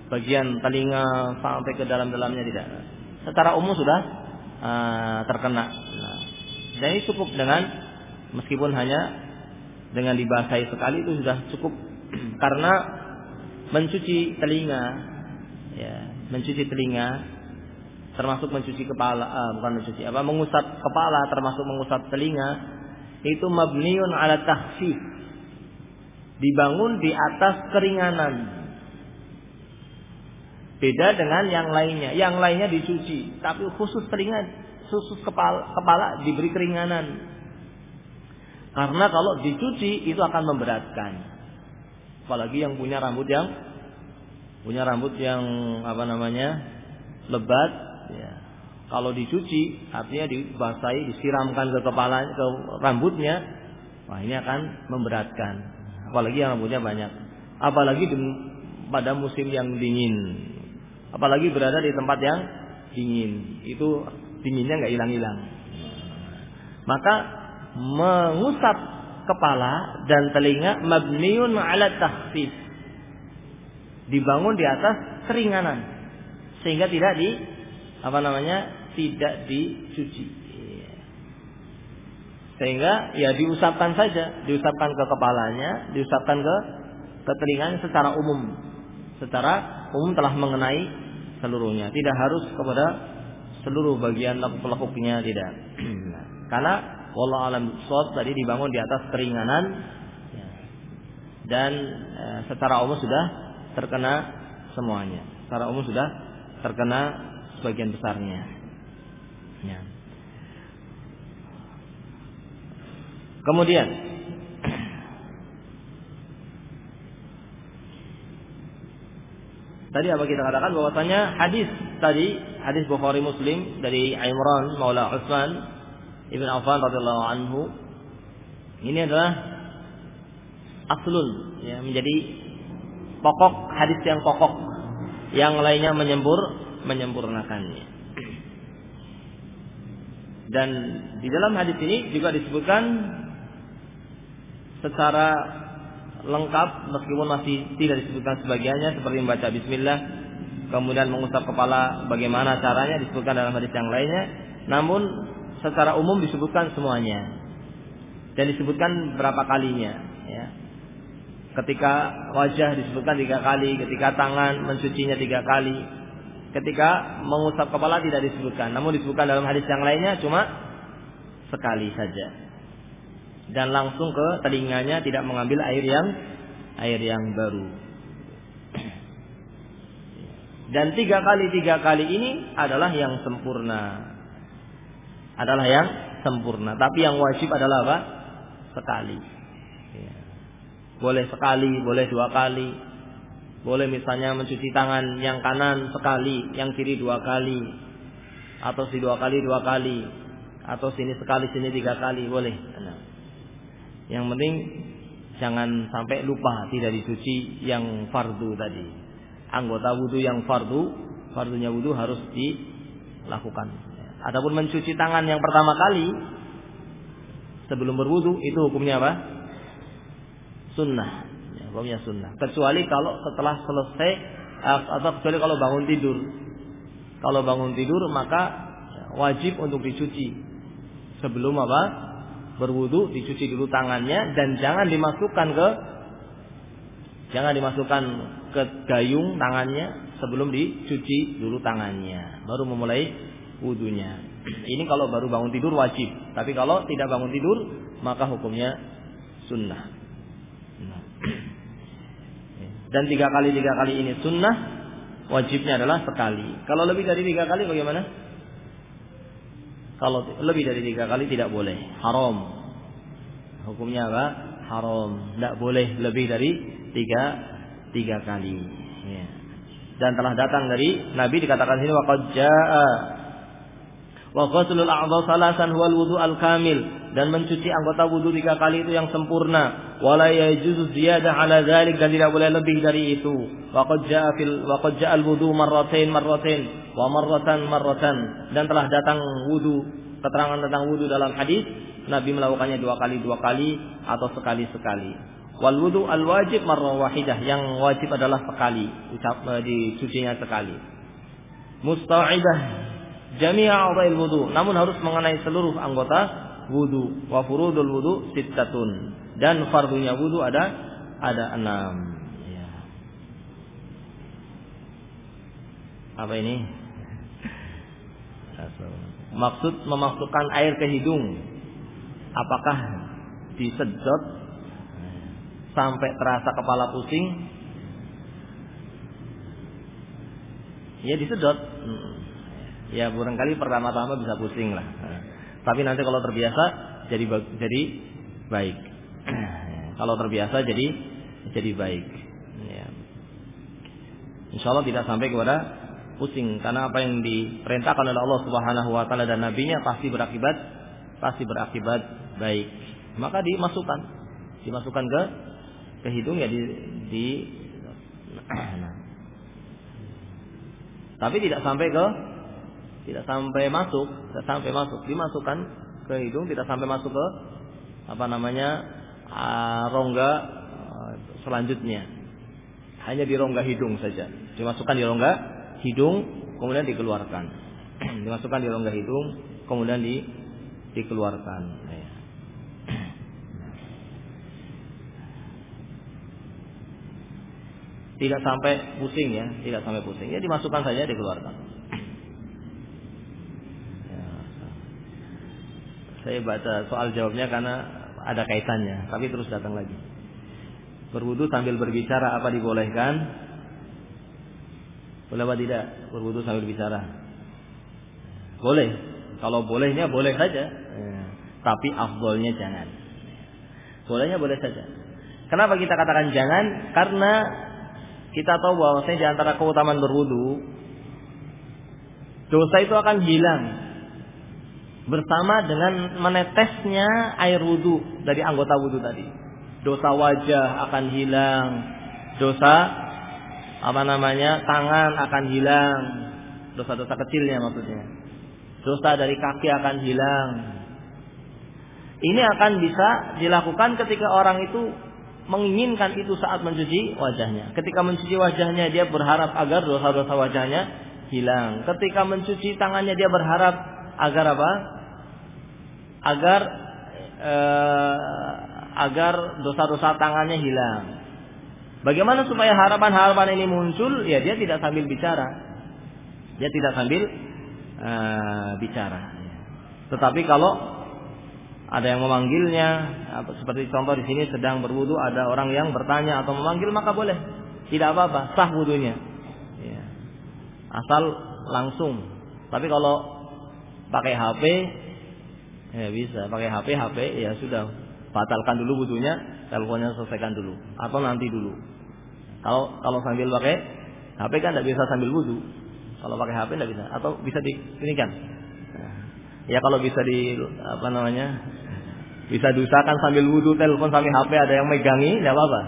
bagian telinga sampai ke dalam-dalamnya tidak secara umum sudah uh, terkena. Nah, ini cukup dengan meskipun hanya dengan dibasahi sekali itu sudah cukup. [CLEARS THROAT] Karena mencuci telinga ya mencuci telinga termasuk mencuci kepala uh, bukan mencuci apa mengusap kepala termasuk mengusap telinga itu mabniun ala tahfif. Dibangun di atas keringanan Beda dengan yang lainnya. Yang lainnya dicuci, tapi khusus telinga, khusus kepala, kepala diberi keringanan. Karena kalau dicuci itu akan memberatkan. Apalagi yang punya rambut yang punya rambut yang apa namanya lebat, ya. Kalau dicuci, artinya dibasahi, disiramkan ke kepala, ke rambutnya, wah ini akan memberatkan. Apalagi yang rambutnya banyak. Apalagi pada musim yang dingin, apalagi berada di tempat yang dingin itu dinginnya nggak hilang-hilang. Maka mengusap kepala dan telinga mabniun ala takhfif. Dibangun di atas keringanan sehingga tidak di apa namanya? tidak dicuci. Sehingga ya diusapkan saja, diusapkan ke kepalanya, diusapkan ke ke telinganya secara umum. Secara umum telah mengenai seluruhnya, tidak harus kepada seluruh bagian lekuk-lekuknya tidak. [CLEARS THROAT] Karena wallah alam shot tadi dibangun di atas keringanan ya. dan e, secara umum sudah terkena semuanya. Secara umum sudah terkena sebagian besarnya. Ya. Kemudian Tadi apa kita katakan bahwasanya hadis tadi hadis Bukhari Muslim dari Imran Maula Utsman Ibn Affan radhiyallahu anhu ini adalah aslun ya menjadi pokok hadis yang pokok. Yang lainnya menyembur menyempurnakannya. Dan di dalam hadis ini juga disebutkan secara lengkap meskipun masih tidak disebutkan sebagiannya seperti membaca bismillah kemudian mengusap kepala bagaimana caranya disebutkan dalam hadis yang lainnya. Namun secara umum disebutkan semuanya. Dan disebutkan berapa kalinya ya. Ketika wajah disebutkan tiga kali ketika tangan mencucinya tiga kali ketika mengusap kepala tidak disebutkan. Namun disebutkan dalam hadis yang lainnya cuma sekali saja dan langsung ke telinganya tidak mengambil air yang air yang baru. Dan tiga kali tiga kali ini adalah yang sempurna. Adalah yang sempurna. Tapi yang wajib adalah apa? Sekali. Ya. Boleh sekali, boleh dua kali. Boleh misalnya mencuci tangan yang kanan sekali, yang kiri dua kali. Atau si dua kali dua kali. Atau sini sekali, sini tiga kali. Boleh. Nah. Yang penting jangan sampai lupa tidak dicuci yang fardu tadi. Anggota wudhu yang fardu, fardunya wudhu harus dilakukan. Adapun mencuci tangan yang pertama kali sebelum berwudhu itu hukumnya apa? Sunnah. Ya, hukumnya sunnah. Kecuali kalau setelah selesai atau kecuali kalau bangun tidur. Kalau bangun tidur maka wajib untuk dicuci sebelum apa? Berwudu dicuci dulu tangannya dan jangan dimasukkan ke jangan dimasukkan ke gayung tangannya sebelum dicuci dulu tangannya. Baru memulai wudunya. [CLEARS THROAT] Ini kalau baru bangun tidur wajib. Tapi kalau tidak bangun tidur maka hukumnya sunnah. [CLEARS THROAT] Dan tiga kali tiga kali ini sunnah wajibnya adalah sekali. Kalau lebih dari tiga kali bagaimana kalau lebih dari tiga kali tidak boleh, haram. Hukumnya apa? Haram. Tidak boleh lebih dari tiga tiga kali. Ya. Dan telah datang dari Nabi dikatakan sini waqad jaa wa ghuslul a'dha salasan huwal wudu al kamil dan mencuci anggota wudu tiga kali itu yang sempurna wala yajuzu ziyadah ala dzalik dan tidak boleh lebih dari itu waqad jaa fil waqad al wudu marratain marratain wa marratan marratan. Dan telah datang wudu keterangan tentang wudu dalam hadis. Nabi melakukannya dua kali dua kali atau sekali sekali. Wal wudu al wajib marrah wahidah yang wajib adalah sekali ucap eh, dicucinya sekali. Musta'idah jami'a a'dha'il wudu. Namun harus mengenai seluruh anggota wudu. Wa furudul wudu sittatun. Dan fardunya wudu ada ada enam. Ya. apa ini Maksud memasukkan air ke hidung. Apakah disedot sampai terasa kepala pusing? Ya disedot. Hmm. Ya barangkali pertama-tama bisa pusing lah. Tapi nanti kalau terbiasa jadi jadi baik. [CLEARS THROAT] Kalau terbiasa jadi jadi baik. Ya. Insya Allah tidak sampai kepada pusing karena apa yang diperintahkan oleh Allah Subhanahu wa taala dan nabinya pasti berakibat pasti berakibat baik. Maka dimasukkan dimasukkan ke ke hidung ya di, di [CLEARS THROAT] tapi tidak sampai ke tidak sampai masuk, tidak sampai masuk, dimasukkan ke hidung, tidak sampai masuk ke apa namanya rongga uh, selanjutnya. Hanya di rongga hidung saja. Dimasukkan di rongga hidung, kemudian dikeluarkan. [CLEARS THROAT] dimasukkan di rongga hidung, kemudian di, dikeluarkan. Ya. [CLEARS THROAT] Tidak sampai pusing ya, tidak sampai pusing. Ya dimasukkan saja, dikeluarkan. [CLEARS THROAT] Ya. Saya baca soal jawabnya karena ada kaitannya, tapi terus datang lagi. Berwudu sambil berbicara apa dibolehkan? Boleh apa tidak? Berwudu sambil bicara. Boleh. Kalau bolehnya boleh saja. Ya. Tapi afdolnya jangan. Bolehnya boleh saja. Kenapa kita katakan jangan? Karena kita tahu bahwa di antara keutamaan berwudu dosa itu akan hilang bersama dengan menetesnya air wudu dari anggota wudu tadi. Dosa wajah akan hilang, dosa apa namanya tangan akan hilang, dosa-dosa kecilnya maksudnya. Dosa dari kaki akan hilang. Ini akan bisa dilakukan ketika orang itu menginginkan itu saat mencuci wajahnya. Ketika mencuci wajahnya dia berharap agar dosa-dosa wajahnya hilang. Ketika mencuci tangannya dia berharap agar apa? Agar eh, agar dosa-dosa tangannya hilang. Bagaimana supaya harapan-harapan ini muncul? Ya dia tidak sambil bicara. Dia tidak sambil uh, bicara. Tetapi kalau ada yang memanggilnya, seperti contoh di sini sedang berwudu ada orang yang bertanya atau memanggil maka boleh, tidak apa-apa, sah wudunya. Ya. Asal langsung. Tapi kalau pakai HP, ya bisa pakai HP, HP ya sudah batalkan dulu wudunya, teleponnya selesaikan dulu, atau nanti dulu. Kalau kalau sambil pakai HP kan tidak bisa sambil wudu. Kalau pakai HP tidak bisa, atau bisa di ini kan. Ya kalau bisa di apa namanya bisa diusahakan sambil wudhu, telepon sambil HP ada yang megangi, tidak apa-apa.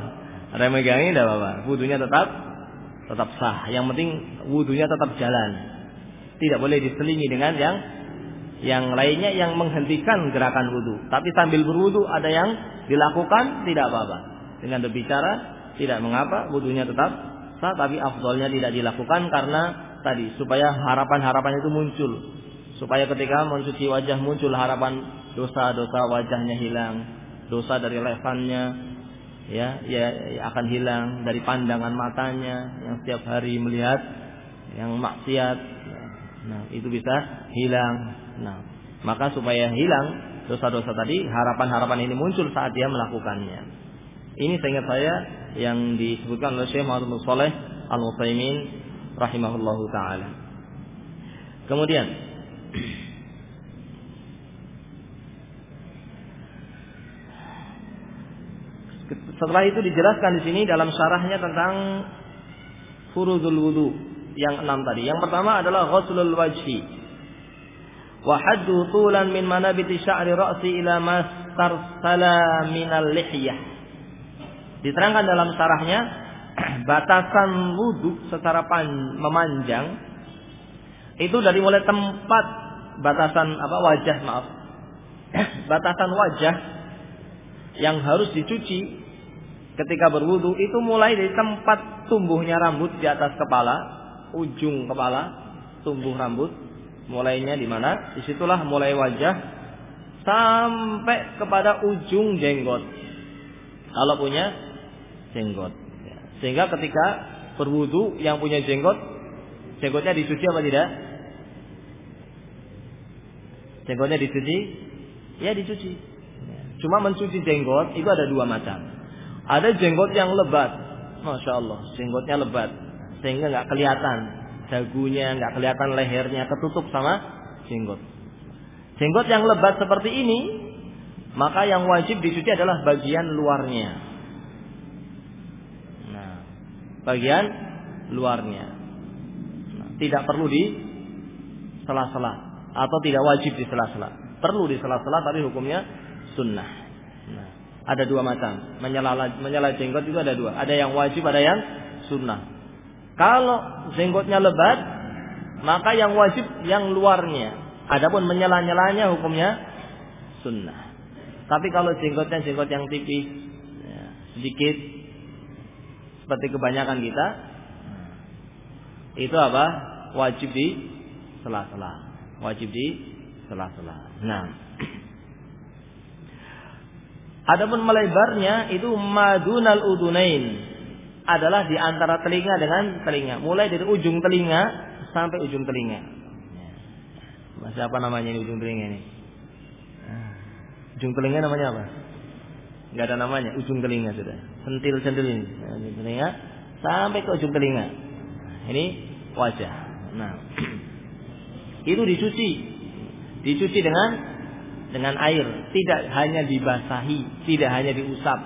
Ada yang megangi, tidak apa-apa. Wudhunya tetap tetap sah. Yang penting wudhunya tetap jalan. Tidak boleh diselingi dengan yang yang lainnya yang menghentikan gerakan wudhu. Tapi sambil berwudhu ada yang dilakukan tidak apa-apa. Dengan berbicara tidak mengapa, wudhunya tetap sah. Tapi afdolnya tidak dilakukan karena tadi supaya harapan-harapan itu muncul. Supaya ketika mencuci wajah muncul harapan dosa-dosa wajahnya hilang, dosa dari levannya ya, ya akan hilang dari pandangan matanya yang setiap hari melihat yang maksiat. Nah, itu bisa hilang. Nah, maka supaya hilang dosa-dosa tadi, harapan-harapan ini muncul saat dia melakukannya. Ini seingat saya yang disebutkan oleh Syekh Muhammad Saleh Al-Utsaimin rahimahullahu taala. Kemudian Setelah itu dijelaskan di sini dalam syarahnya tentang furudul wudu yang enam tadi. Yang pertama adalah ghuslul wajhi. Wa haddu tulan min manabiti sya'ri ra'si ila mastarsala minal lihyah. Diterangkan dalam syarahnya [CLEARS THROAT] batasan wudu secara pan, memanjang itu dari mulai tempat batasan apa wajah maaf [CLEARS THROAT] batasan wajah yang harus dicuci ketika berwudu itu mulai dari tempat tumbuhnya rambut di atas kepala, ujung kepala, tumbuh rambut, mulainya di mana? Di situlah mulai wajah sampai kepada ujung jenggot. Kalau punya jenggot. Sehingga ketika berwudu yang punya jenggot, jenggotnya dicuci apa tidak? Jenggotnya dicuci? Ya dicuci. Cuma mencuci jenggot itu ada dua macam. Ada jenggot yang lebat. Masya Allah, jenggotnya lebat. Sehingga nggak kelihatan. Dagunya nggak kelihatan lehernya ketutup sama jenggot. Jenggot yang lebat seperti ini, maka yang wajib dicuci adalah bagian luarnya. Nah, bagian luarnya. Nah, tidak perlu di sela-sela atau tidak wajib di sela-sela. Perlu di sela-sela tapi hukumnya sunnah. Nah, ada dua macam. Menyala, menyala jenggot itu ada dua. Ada yang wajib, ada yang sunnah. Kalau jenggotnya lebat, maka yang wajib yang luarnya. Adapun menyela-nyelanya hukumnya sunnah. Tapi kalau jenggotnya jenggot yang tipis, ya, sedikit, seperti kebanyakan kita, itu apa? Wajib di sela-sela. Wajib di sela-sela. Nah, Adapun melebarnya itu madunal udunain adalah di antara telinga dengan telinga, mulai dari ujung telinga sampai ujung telinga. Masih apa namanya ini ujung telinga ini? Ujung telinga namanya apa? Gak ada namanya, ujung telinga sudah. Sentil-sentil ini, ujung telinga sampai ke ujung telinga. Ini wajah. Nah, [CLEARS THROAT] itu dicuci, dicuci dengan dengan air, tidak hanya dibasahi, tidak hanya diusap,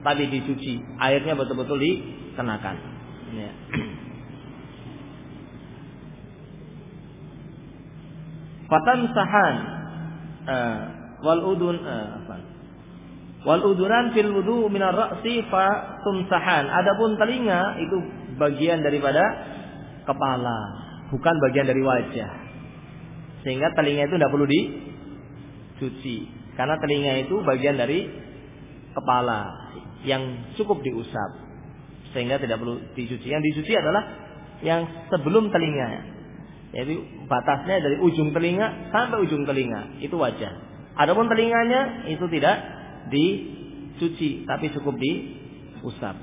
tapi dicuci. Airnya betul-betul dikenakan. Ya. Fatan sahan uh, wal udun uh, wal udunan fil wudu minar ra'si fa tumsahan. Adapun telinga itu bagian daripada kepala, bukan bagian dari wajah. Sehingga telinga itu tidak perlu di cuci. Karena telinga itu bagian dari kepala yang cukup diusap. Sehingga tidak perlu dicuci. Yang dicuci adalah yang sebelum telinga. Jadi batasnya dari ujung telinga sampai ujung telinga. Itu wajah. Adapun telinganya itu tidak dicuci. Tapi cukup diusap.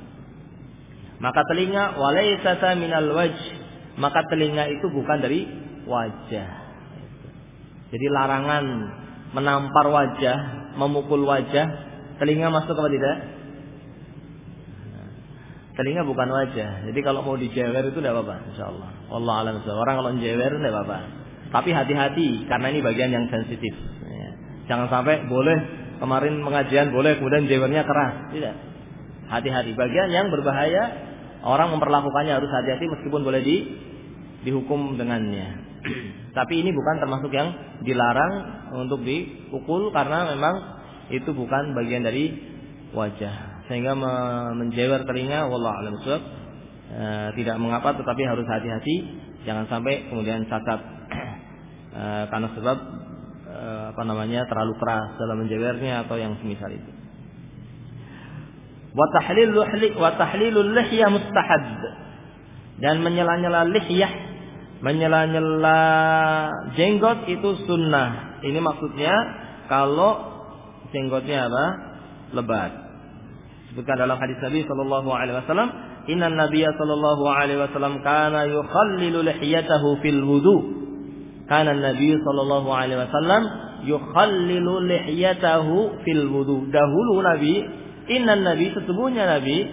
Maka telinga walaisata minal waj. Maka telinga itu bukan dari wajah. Jadi larangan menampar wajah, memukul wajah, telinga masuk apa tidak? Telinga bukan wajah. Jadi kalau mau dijewer itu tidak apa-apa, insya Allah. Allah alam Orang kalau jewer tidak apa-apa. Tapi hati-hati karena ini bagian yang sensitif. Ya. Jangan sampai boleh kemarin pengajian boleh kemudian jewernya keras. Tidak. Hati-hati. Bagian yang berbahaya orang memperlakukannya harus hati-hati meskipun boleh di dihukum dengannya. [CLEARS THROAT] Tapi ini bukan termasuk yang dilarang untuk dipukul karena memang itu bukan bagian dari wajah. Sehingga menjewer telinga wallah alam e, tidak mengapa tetapi harus hati-hati jangan sampai kemudian cacat e, karena sebab e, apa namanya terlalu keras dalam menjewernya atau yang semisal itu. Wa tahlilul lihyah mustahad dan menyela-nyela lihyah menyela-nyela jenggot itu sunnah. Ini maksudnya kalau jenggotnya apa? Lebat. Sebutkan dalam hadis Nabi Shallallahu Alaihi Wasallam, Inna Nabi Shallallahu Alaihi Wasallam kana yukhallilu lihiyatahu fil wudu. Kana Nabi Shallallahu Alaihi Wasallam yukhallilu lihiyatahu fil wudu. Dahulu Nabi, Inna Nabi sesungguhnya Nabi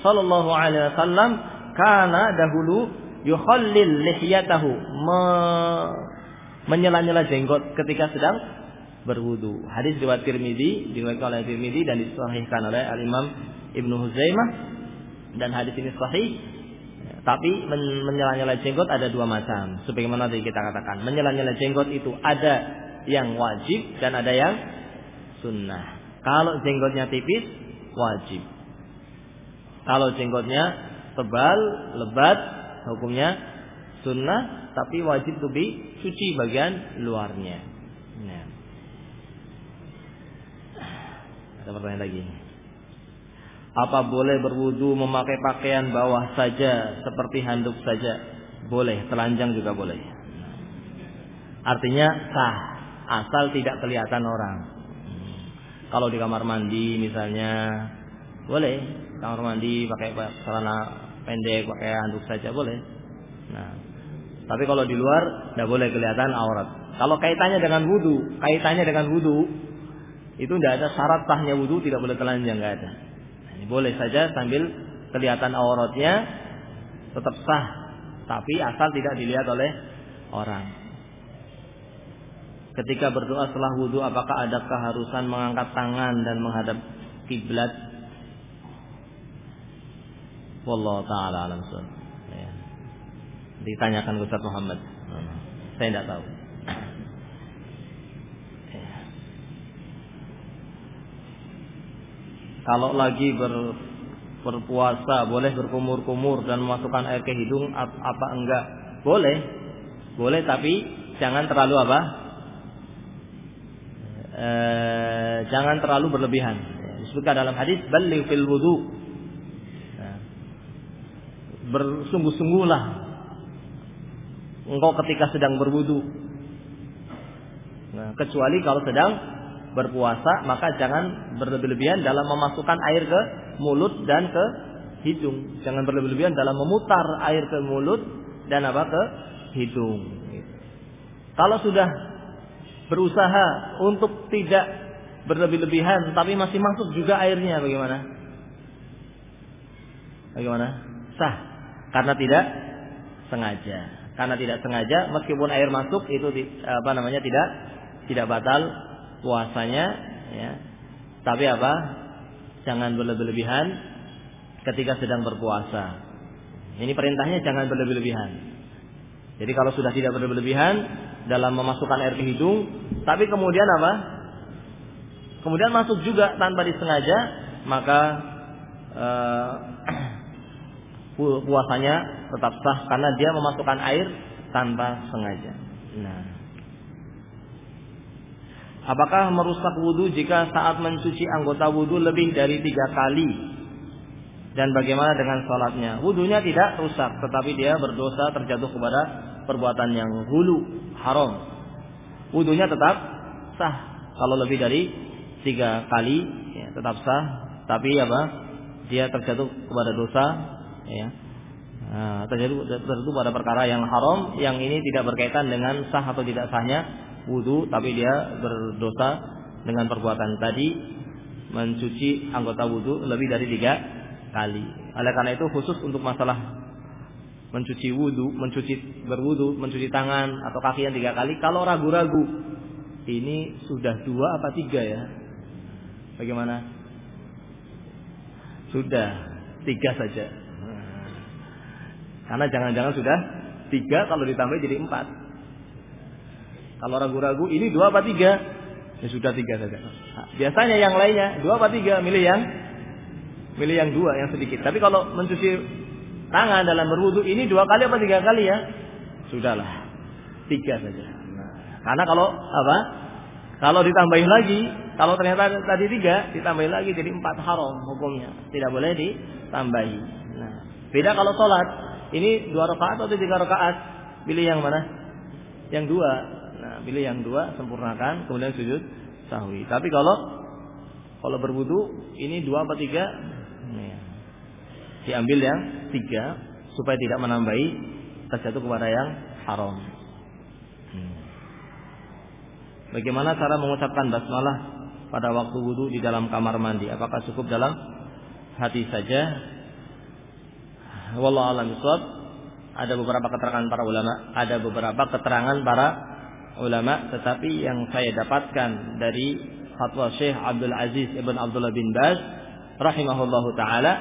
Shallallahu Alaihi Wasallam karena dahulu yukhallil lihyatahu me menyela-nyela jenggot ketika sedang berwudu. Hadis riwayat Tirmizi, diriwayatkan oleh Tirmizi dan disahihkan oleh Al Imam Ibnu Huzaimah dan hadis ini sahih. Tapi menyela-nyela jenggot ada dua macam. Sebagaimana tadi kita katakan, menyela-nyela jenggot itu ada yang wajib dan ada yang sunnah. Kalau jenggotnya tipis, wajib. Kalau jenggotnya tebal, lebat, hukumnya sunnah tapi wajib tuh suci bagian luarnya. Nah. Ada pertanyaan lagi. Apa boleh berwudu memakai pakaian bawah saja seperti handuk saja? Boleh, telanjang juga boleh. Artinya sah, asal tidak kelihatan orang. Kalau di kamar mandi misalnya, boleh kamar mandi pakai celana pendek pakai handuk saja boleh. Nah, tapi kalau di luar tidak boleh kelihatan aurat. Kalau kaitannya dengan wudhu, kaitannya dengan wudhu itu tidak ada syarat sahnya wudhu tidak boleh telanjang nggak ada. Nah, ini boleh saja sambil kelihatan auratnya tetap sah, tapi asal tidak dilihat oleh orang. Ketika berdoa setelah wudhu, apakah ada keharusan mengangkat tangan dan menghadap kiblat Wallahu taala alam ya. Ditanyakan Ustaz Muhammad. Saya tidak tahu. Ya. Kalau lagi ber, berpuasa boleh berkumur-kumur dan memasukkan air ke hidung apa enggak? Boleh. Boleh tapi jangan terlalu apa? E, jangan terlalu berlebihan. Disebutkan dalam hadis balik fil wudu. Nah, bersungguh-sungguhlah engkau ketika sedang berwudu. Nah, kecuali kalau sedang berpuasa maka jangan berlebihan dalam memasukkan air ke mulut dan ke hidung. Jangan berlebihan dalam memutar air ke mulut dan apa ke hidung. Kalau sudah berusaha untuk tidak berlebih-lebihan tapi masih masuk juga airnya bagaimana? Bagaimana? Sah. Karena tidak sengaja. Karena tidak sengaja meskipun air masuk itu apa namanya tidak tidak batal puasanya ya. Tapi apa? Jangan berlebih-lebihan ketika sedang berpuasa. Ini perintahnya jangan berlebih-lebihan. Jadi kalau sudah tidak berlebihan dalam memasukkan air ke hidung, tapi kemudian apa? Kemudian masuk juga tanpa disengaja, maka [CLEARS THROAT] uh, puasanya tetap sah karena dia memasukkan air tanpa sengaja. Nah, Apakah merusak wudhu jika saat mencuci anggota wudhu lebih dari tiga kali? Dan bagaimana dengan sholatnya? Wudhunya tidak rusak, tetapi dia berdosa terjatuh kepada perbuatan yang hulu, haram. Wudhunya tetap sah. Kalau lebih dari tiga kali, ya, tetap sah. Tapi apa? Dia terjatuh kepada dosa, ya. Nah, terjatuh, terjatuh pada perkara yang haram, yang ini tidak berkaitan dengan sah atau tidak sahnya wudhu tapi dia berdosa dengan perbuatan tadi mencuci anggota wudhu lebih dari tiga kali. Oleh karena itu khusus untuk masalah mencuci wudhu, mencuci berwudhu, mencuci tangan atau kaki yang tiga kali. Kalau ragu-ragu ini sudah dua apa tiga ya? Bagaimana? Sudah tiga saja. Karena jangan-jangan sudah tiga kalau ditambah jadi empat. Kalau ragu-ragu ini dua apa tiga? Ya sudah tiga saja. Nah, biasanya yang lainnya dua apa tiga, milih yang milih yang dua yang sedikit. Tapi kalau mencuci tangan dalam berwudu ini dua kali apa tiga kali ya? Sudahlah tiga saja. Nah, karena kalau apa? Kalau ditambahin lagi, kalau ternyata tadi tiga, ditambahin lagi jadi empat haram hukumnya. Tidak boleh ditambahi. Nah, beda kalau sholat. Ini dua rakaat atau tiga rakaat? Pilih yang mana? Yang dua pilih yang dua, sempurnakan, kemudian sujud sahwi. Tapi kalau kalau berwudu ini dua atau tiga, ya, diambil yang tiga supaya tidak menambahi terjatuh kepada yang haram. Hmm. Bagaimana cara mengucapkan basmalah pada waktu wudhu di dalam kamar mandi? Apakah cukup dalam hati saja? Wallahu a'lam Ada beberapa keterangan para ulama, ada beberapa keterangan para ulama tetapi yang saya dapatkan dari fatwa Syekh Abdul Aziz Ibn Abdullah bin Baz rahimahullahu taala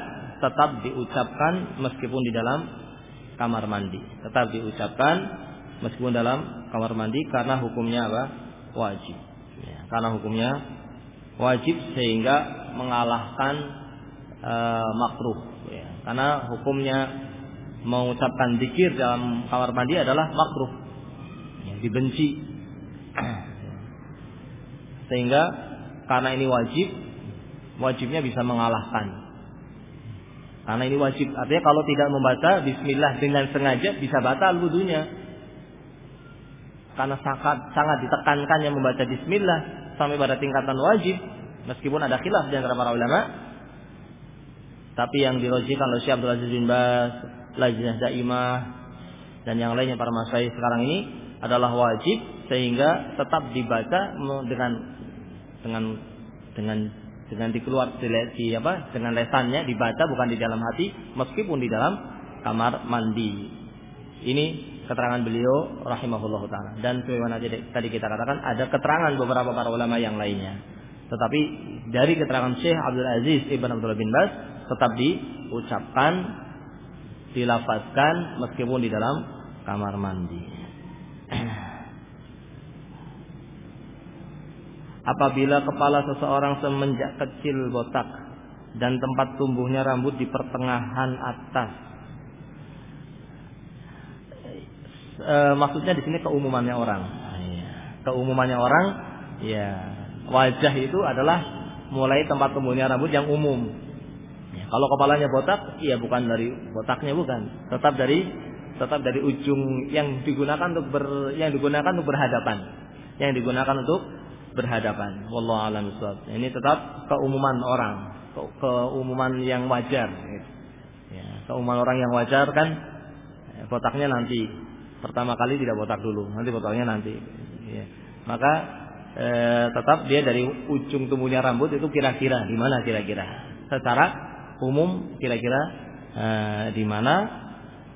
tetap diucapkan meskipun di dalam kamar mandi. Tetap diucapkan meskipun dalam kamar mandi karena hukumnya apa? Wajib. Ya, karena hukumnya wajib sehingga mengalahkan e, makruh. Ya. karena hukumnya mengucapkan zikir dalam kamar mandi adalah makruh dibenci. Sehingga karena ini wajib, wajibnya bisa mengalahkan. Karena ini wajib, artinya kalau tidak membaca Bismillah dengan sengaja bisa batal wudhunya. Karena sangat sangat ditekankan yang membaca Bismillah sampai pada tingkatan wajib, meskipun ada khilaf di antara para ulama. Tapi yang dirojikan oleh Syekh Abdul Aziz bin Bas, Lajnah Daimah, dan yang lainnya para masyayikh sekarang ini adalah wajib sehingga tetap dibaca dengan dengan dengan dengan dikeluar di, di apa dengan lesannya dibaca bukan di dalam hati meskipun di dalam kamar mandi. Ini keterangan beliau rahimahullah taala dan sebagaimana tadi kita katakan ada keterangan beberapa para ulama yang lainnya. Tetapi dari keterangan Syekh Abdul Aziz Ibn Abdullah bin Bas tetap diucapkan dilafazkan meskipun di dalam kamar mandi. Apabila kepala seseorang semenjak kecil botak dan tempat tumbuhnya rambut di pertengahan atas e, maksudnya di sini keumumannya orang. Iya. Keumumannya orang, ya wajah itu adalah mulai tempat tumbuhnya rambut yang umum. Ya, kalau kepalanya botak, iya bukan dari botaknya bukan, tetap dari tetap dari ujung yang digunakan untuk ber, yang digunakan untuk berhadapan, yang digunakan untuk berhadapan. Wallahu a'lam Ini tetap keumuman orang, ke, keumuman yang wajar. Ya, keumuman orang yang wajar kan ya, botaknya nanti pertama kali tidak botak dulu, nanti botaknya nanti. Ya. Maka e, tetap dia dari ujung tumbuhnya rambut itu kira-kira di mana kira-kira. Secara umum kira-kira e, di mana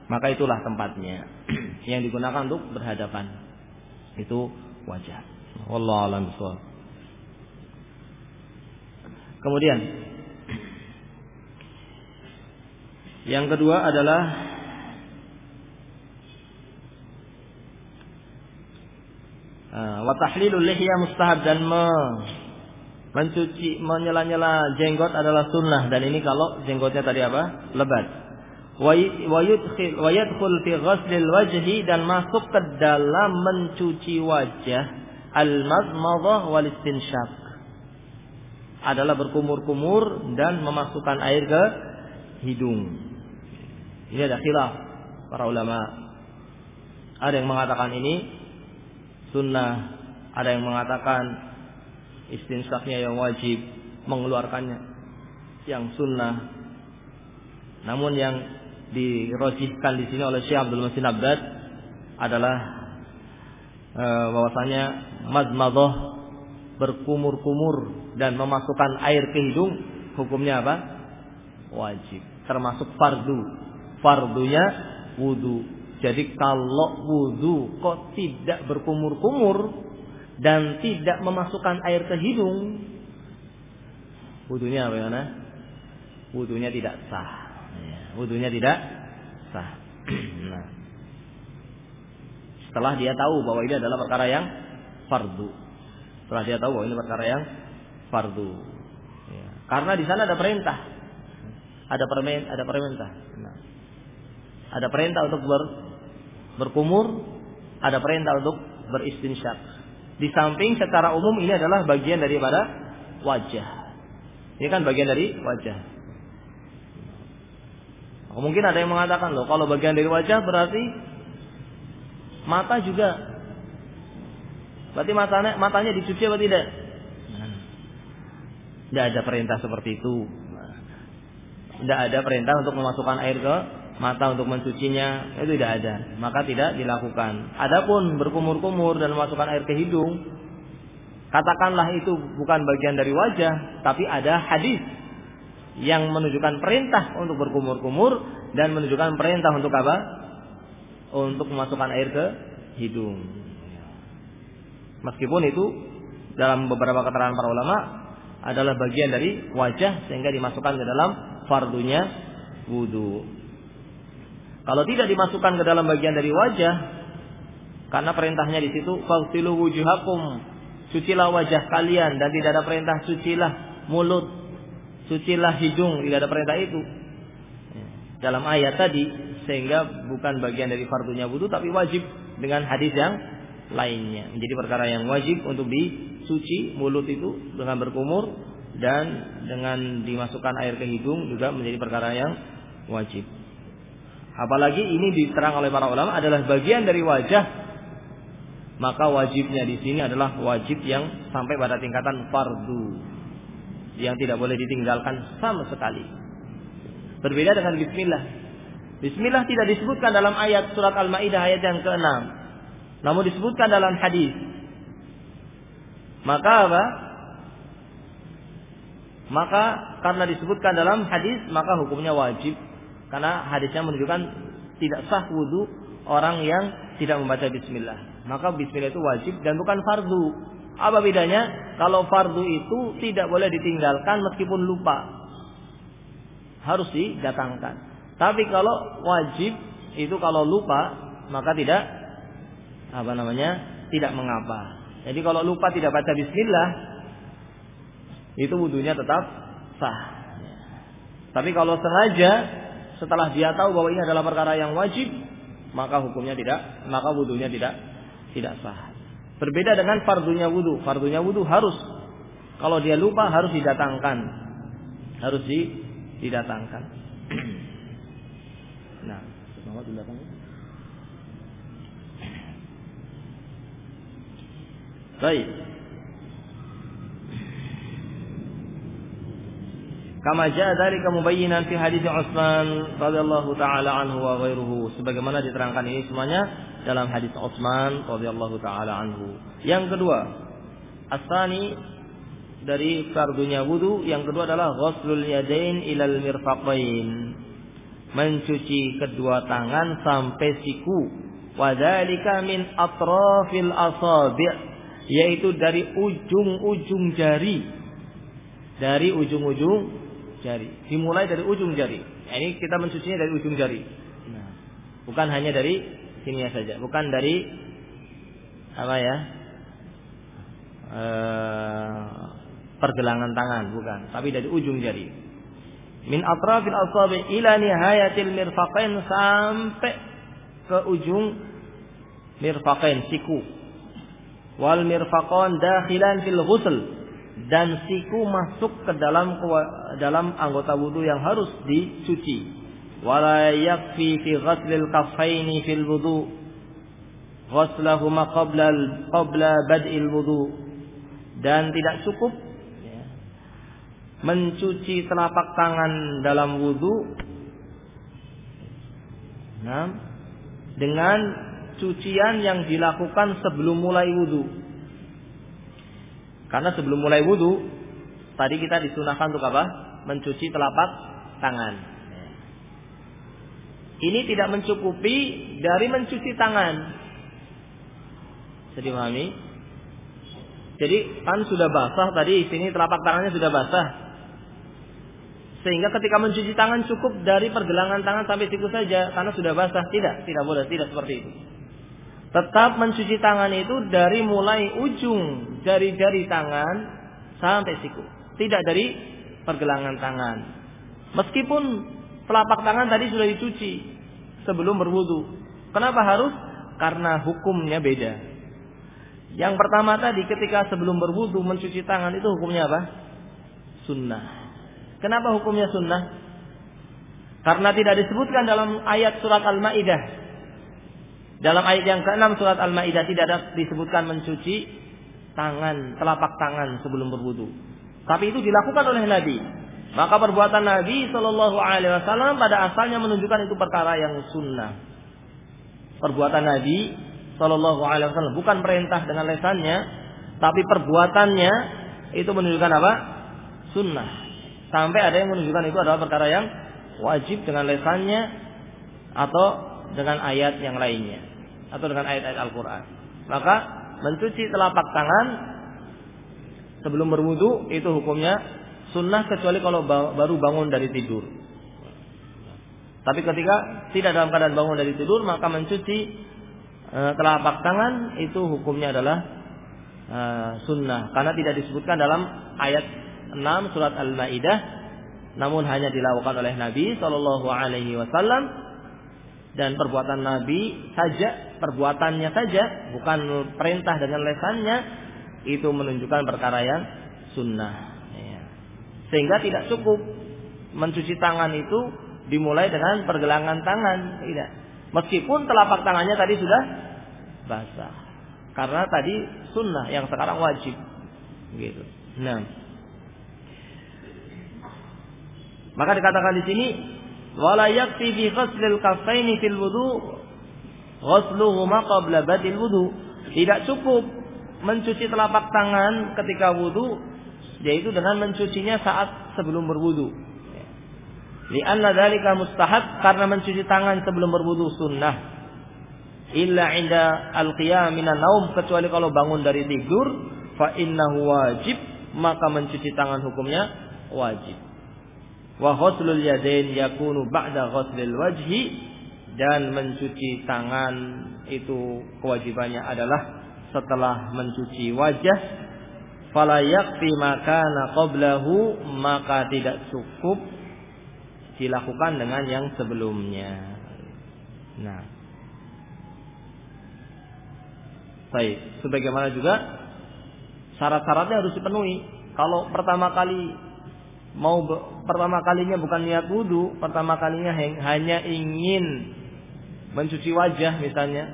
maka itulah tempatnya [CLEARS THROAT] yang digunakan untuk berhadapan. Itu wajah. Wallahu a'lam Kemudian yang kedua adalah Ah, wa tahlilul lihya mustahab dan me, mencuci menyela-nyela jenggot adalah sunnah dan ini kalau jenggotnya tadi apa? lebat. Wa wa yadkhul fi ghaslil wajhi dan masuk ke dalam mencuci wajah al-madmadah wal istinsyaq. Adalah berkumur-kumur dan memasukkan air ke hidung. Ini ada khilaf para ulama. Ada yang mengatakan ini sunnah, ada yang mengatakan istinsaknya yang wajib, mengeluarkannya yang sunnah. Namun yang dirojihkan di sini oleh Syekh Abdul Masin Abdad adalah e, bahwasanya madmadah berkumur-kumur dan memasukkan air ke hidung hukumnya apa? Wajib, termasuk fardu. Fardunya wudu. Jadi kalau wudhu kok tidak berkumur-kumur dan tidak memasukkan air ke hidung, wudhunya bagaimana? Wudhunya tidak sah. Ya, wudhunya tidak sah. [CLEARS THROAT] nah, setelah dia tahu bahwa ini adalah perkara yang fardu. Setelah dia tahu bahwa ini perkara yang fardu. Ya. Karena di sana ada perintah. Ada permen, ada perintah. Nah, ada perintah untuk ber, berkumur, ada perintah untuk beristinsyak. Di samping secara umum ini adalah bagian daripada wajah. Ini kan bagian dari wajah. Mungkin ada yang mengatakan loh, kalau bagian dari wajah berarti mata juga. Berarti matanya matanya dicuci atau tidak? Tidak ada perintah seperti itu. Tidak ada perintah untuk memasukkan air ke mata untuk mencucinya itu tidak ada maka tidak dilakukan adapun berkumur-kumur dan memasukkan air ke hidung katakanlah itu bukan bagian dari wajah tapi ada hadis yang menunjukkan perintah untuk berkumur-kumur dan menunjukkan perintah untuk apa untuk memasukkan air ke hidung meskipun itu dalam beberapa keterangan para ulama adalah bagian dari wajah sehingga dimasukkan ke dalam fardunya wudhu kalau tidak dimasukkan ke dalam bagian dari wajah, karena perintahnya di situ, "Faghsilu wujuhakum." Cucilah wajah kalian dan tidak ada perintah cucilah mulut, cucilah hidung, tidak ada perintah itu. Dalam ayat tadi sehingga bukan bagian dari fardunya wudhu tapi wajib dengan hadis yang lainnya. Menjadi perkara yang wajib untuk dicuci mulut itu dengan berkumur dan dengan dimasukkan air ke hidung juga menjadi perkara yang wajib. Apalagi ini diterang oleh para ulama adalah bagian dari wajah, maka wajibnya di sini adalah wajib yang sampai pada tingkatan fardu yang tidak boleh ditinggalkan sama sekali. Berbeda dengan bismillah. Bismillah tidak disebutkan dalam ayat surat Al-Maidah ayat yang ke-6. Namun disebutkan dalam hadis. Maka apa? Maka karena disebutkan dalam hadis maka hukumnya wajib karena hadisnya menunjukkan tidak sah wudhu orang yang tidak membaca bismillah. Maka bismillah itu wajib dan bukan fardu. Apa bedanya? Kalau fardu itu tidak boleh ditinggalkan meskipun lupa. Harus didatangkan. Tapi kalau wajib itu kalau lupa maka tidak apa namanya? tidak mengapa. Jadi kalau lupa tidak baca bismillah itu wudhunya tetap sah. Tapi kalau sengaja setelah dia tahu bahwa ini adalah perkara yang wajib, maka hukumnya tidak, maka wudhunya tidak tidak sah. Berbeda dengan fardunya wudhu. Fardunya wudhu harus kalau dia lupa harus didatangkan, harus di, didatangkan. [CLEARS THROAT] nah, Muhammad didatangkan. Baik. Kama jaa dzalika mubayyinan fi hadits Utsman radhiyallahu taala anhu wa ghairuhu. Sebagaimana diterangkan ini semuanya dalam hadis Utsman radhiyallahu taala anhu. Yang kedua, asani dari fardunya wudu, yang kedua adalah ghuslul yadain ilal mirfaqain. Mencuci kedua tangan sampai siku. Wa dzalika min atrafil asabi' yaitu dari ujung-ujung jari. Dari ujung-ujung jari. Dimulai dari ujung jari. Nah, ini kita mencucinya dari ujung jari. Nah, bukan hanya dari sini saja, bukan dari apa ya? E, pergelangan tangan, bukan, tapi dari ujung jari. Min atrafil asabi ila nihayatil mirfaqain sampai ke ujung mirfaqain siku. Wal mirfaqan dakhilan fil ghusl dan siku masuk ke dalam dalam anggota wudhu yang harus dicuci. Wala yakfi fi ghaslil kaffaini fil wudu. Ghaslahuma qabla qabla bad'il wudu. Dan tidak cukup mencuci telapak tangan dalam wudhu nah, dengan cucian yang dilakukan sebelum mulai wudhu. Karena sebelum mulai wudhu, tadi kita disunahkan untuk apa? Mencuci telapak tangan. Ini tidak mencukupi dari mencuci tangan. Jadi pahami? Jadi kan sudah basah tadi sini telapak tangannya sudah basah. Sehingga ketika mencuci tangan cukup dari pergelangan tangan sampai siku saja karena sudah basah. Tidak, tidak boleh, tidak seperti itu. Tetap mencuci tangan itu dari mulai ujung jari-jari tangan sampai siku. Tidak dari pergelangan tangan. Meskipun telapak tangan tadi sudah dicuci sebelum berwudu. Kenapa harus? Karena hukumnya beda. Yang pertama tadi ketika sebelum berwudu mencuci tangan itu hukumnya apa? Sunnah. Kenapa hukumnya sunnah? Karena tidak disebutkan dalam ayat surat Al-Maidah dalam ayat yang ke-6 surat Al-Maidah tidak ada disebutkan mencuci tangan, telapak tangan sebelum berwudu. Tapi itu dilakukan oleh Nabi. Maka perbuatan Nabi Shallallahu Alaihi Wasallam pada asalnya menunjukkan itu perkara yang sunnah. Perbuatan Nabi Shallallahu Alaihi Wasallam bukan perintah dengan lesannya, tapi perbuatannya itu menunjukkan apa? Sunnah. Sampai ada yang menunjukkan itu adalah perkara yang wajib dengan lesannya atau dengan ayat yang lainnya atau dengan ayat-ayat Al-Qur'an. Maka mencuci telapak tangan sebelum berwudu itu hukumnya sunnah kecuali kalau baru bangun dari tidur. Tapi ketika tidak dalam keadaan bangun dari tidur maka mencuci e, telapak tangan itu hukumnya adalah e, sunnah karena tidak disebutkan dalam ayat 6 surat Al-Maidah namun hanya dilakukan oleh Nabi Shallallahu Alaihi Wasallam dan perbuatan Nabi saja, perbuatannya saja, bukan perintah dengan lesannya, itu menunjukkan perkara yang sunnah. Ya. Sehingga tidak cukup mencuci tangan itu dimulai dengan pergelangan tangan, tidak. Meskipun telapak tangannya tadi sudah basah, karena tadi sunnah yang sekarang wajib, gitu. Nah, maka dikatakan di sini wala yakfi fi ghuslil kaffaini fil wudu ghusluhuma qabla badil wudu. Tidak cukup mencuci telapak tangan ketika wudu yaitu dengan mencucinya saat sebelum berwudu. Lianna dzalika mustahab karena mencuci tangan sebelum berwudu sunnah. Illa inda al-qiyam minan naum kecuali kalau bangun dari tidur fa innahu wajib maka mencuci tangan hukumnya wajib Wa ghuslul yadain yakunu ba'da ghuslil wajhi dan mencuci tangan itu kewajibannya adalah setelah mencuci wajah fala yakfi makana qablahu maka tidak cukup dilakukan dengan yang sebelumnya. Nah, Baik, sebagaimana juga syarat-syaratnya harus dipenuhi. Kalau pertama kali mau pertama kalinya bukan niat wudhu, pertama kalinya hanya ingin mencuci wajah misalnya.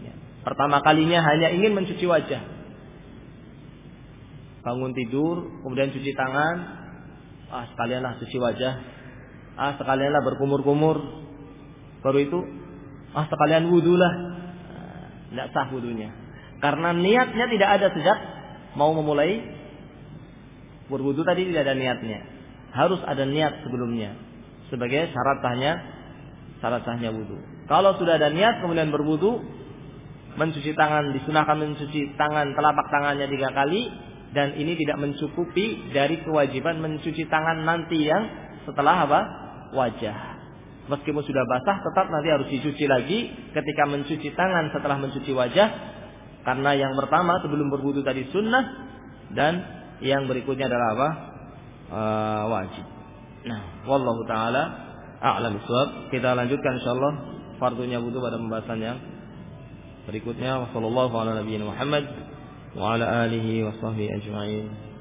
Ya, pertama kalinya hanya ingin mencuci wajah. Bangun tidur, kemudian cuci tangan, ah sekalianlah cuci wajah, ah sekalianlah berkumur-kumur, baru itu ah sekalian wudhu lah, tidak sah wudhunya. Karena niatnya tidak ada sejak mau memulai berwudhu tadi tidak ada niatnya. Harus ada niat sebelumnya sebagai syarat sahnya syarat sahnya wudhu. Kalau sudah ada niat kemudian berwudhu, mencuci tangan disunahkan mencuci tangan telapak tangannya tiga kali dan ini tidak mencukupi dari kewajiban mencuci tangan nanti yang setelah apa wajah Meskipun sudah basah tetap nanti harus dicuci lagi ketika mencuci tangan setelah mencuci wajah. Karena yang pertama sebelum berwudu tadi sunnah dan yang berikutnya adalah apa? Uh, wajib. Nah, wallahu taala a'lam bishawab. Kita lanjutkan insyaallah fardunya wudu pada pembahasan yang berikutnya. Wassallallahu ala nabiyina Muhammad wa ala alihi wa sahbihi ajma'in.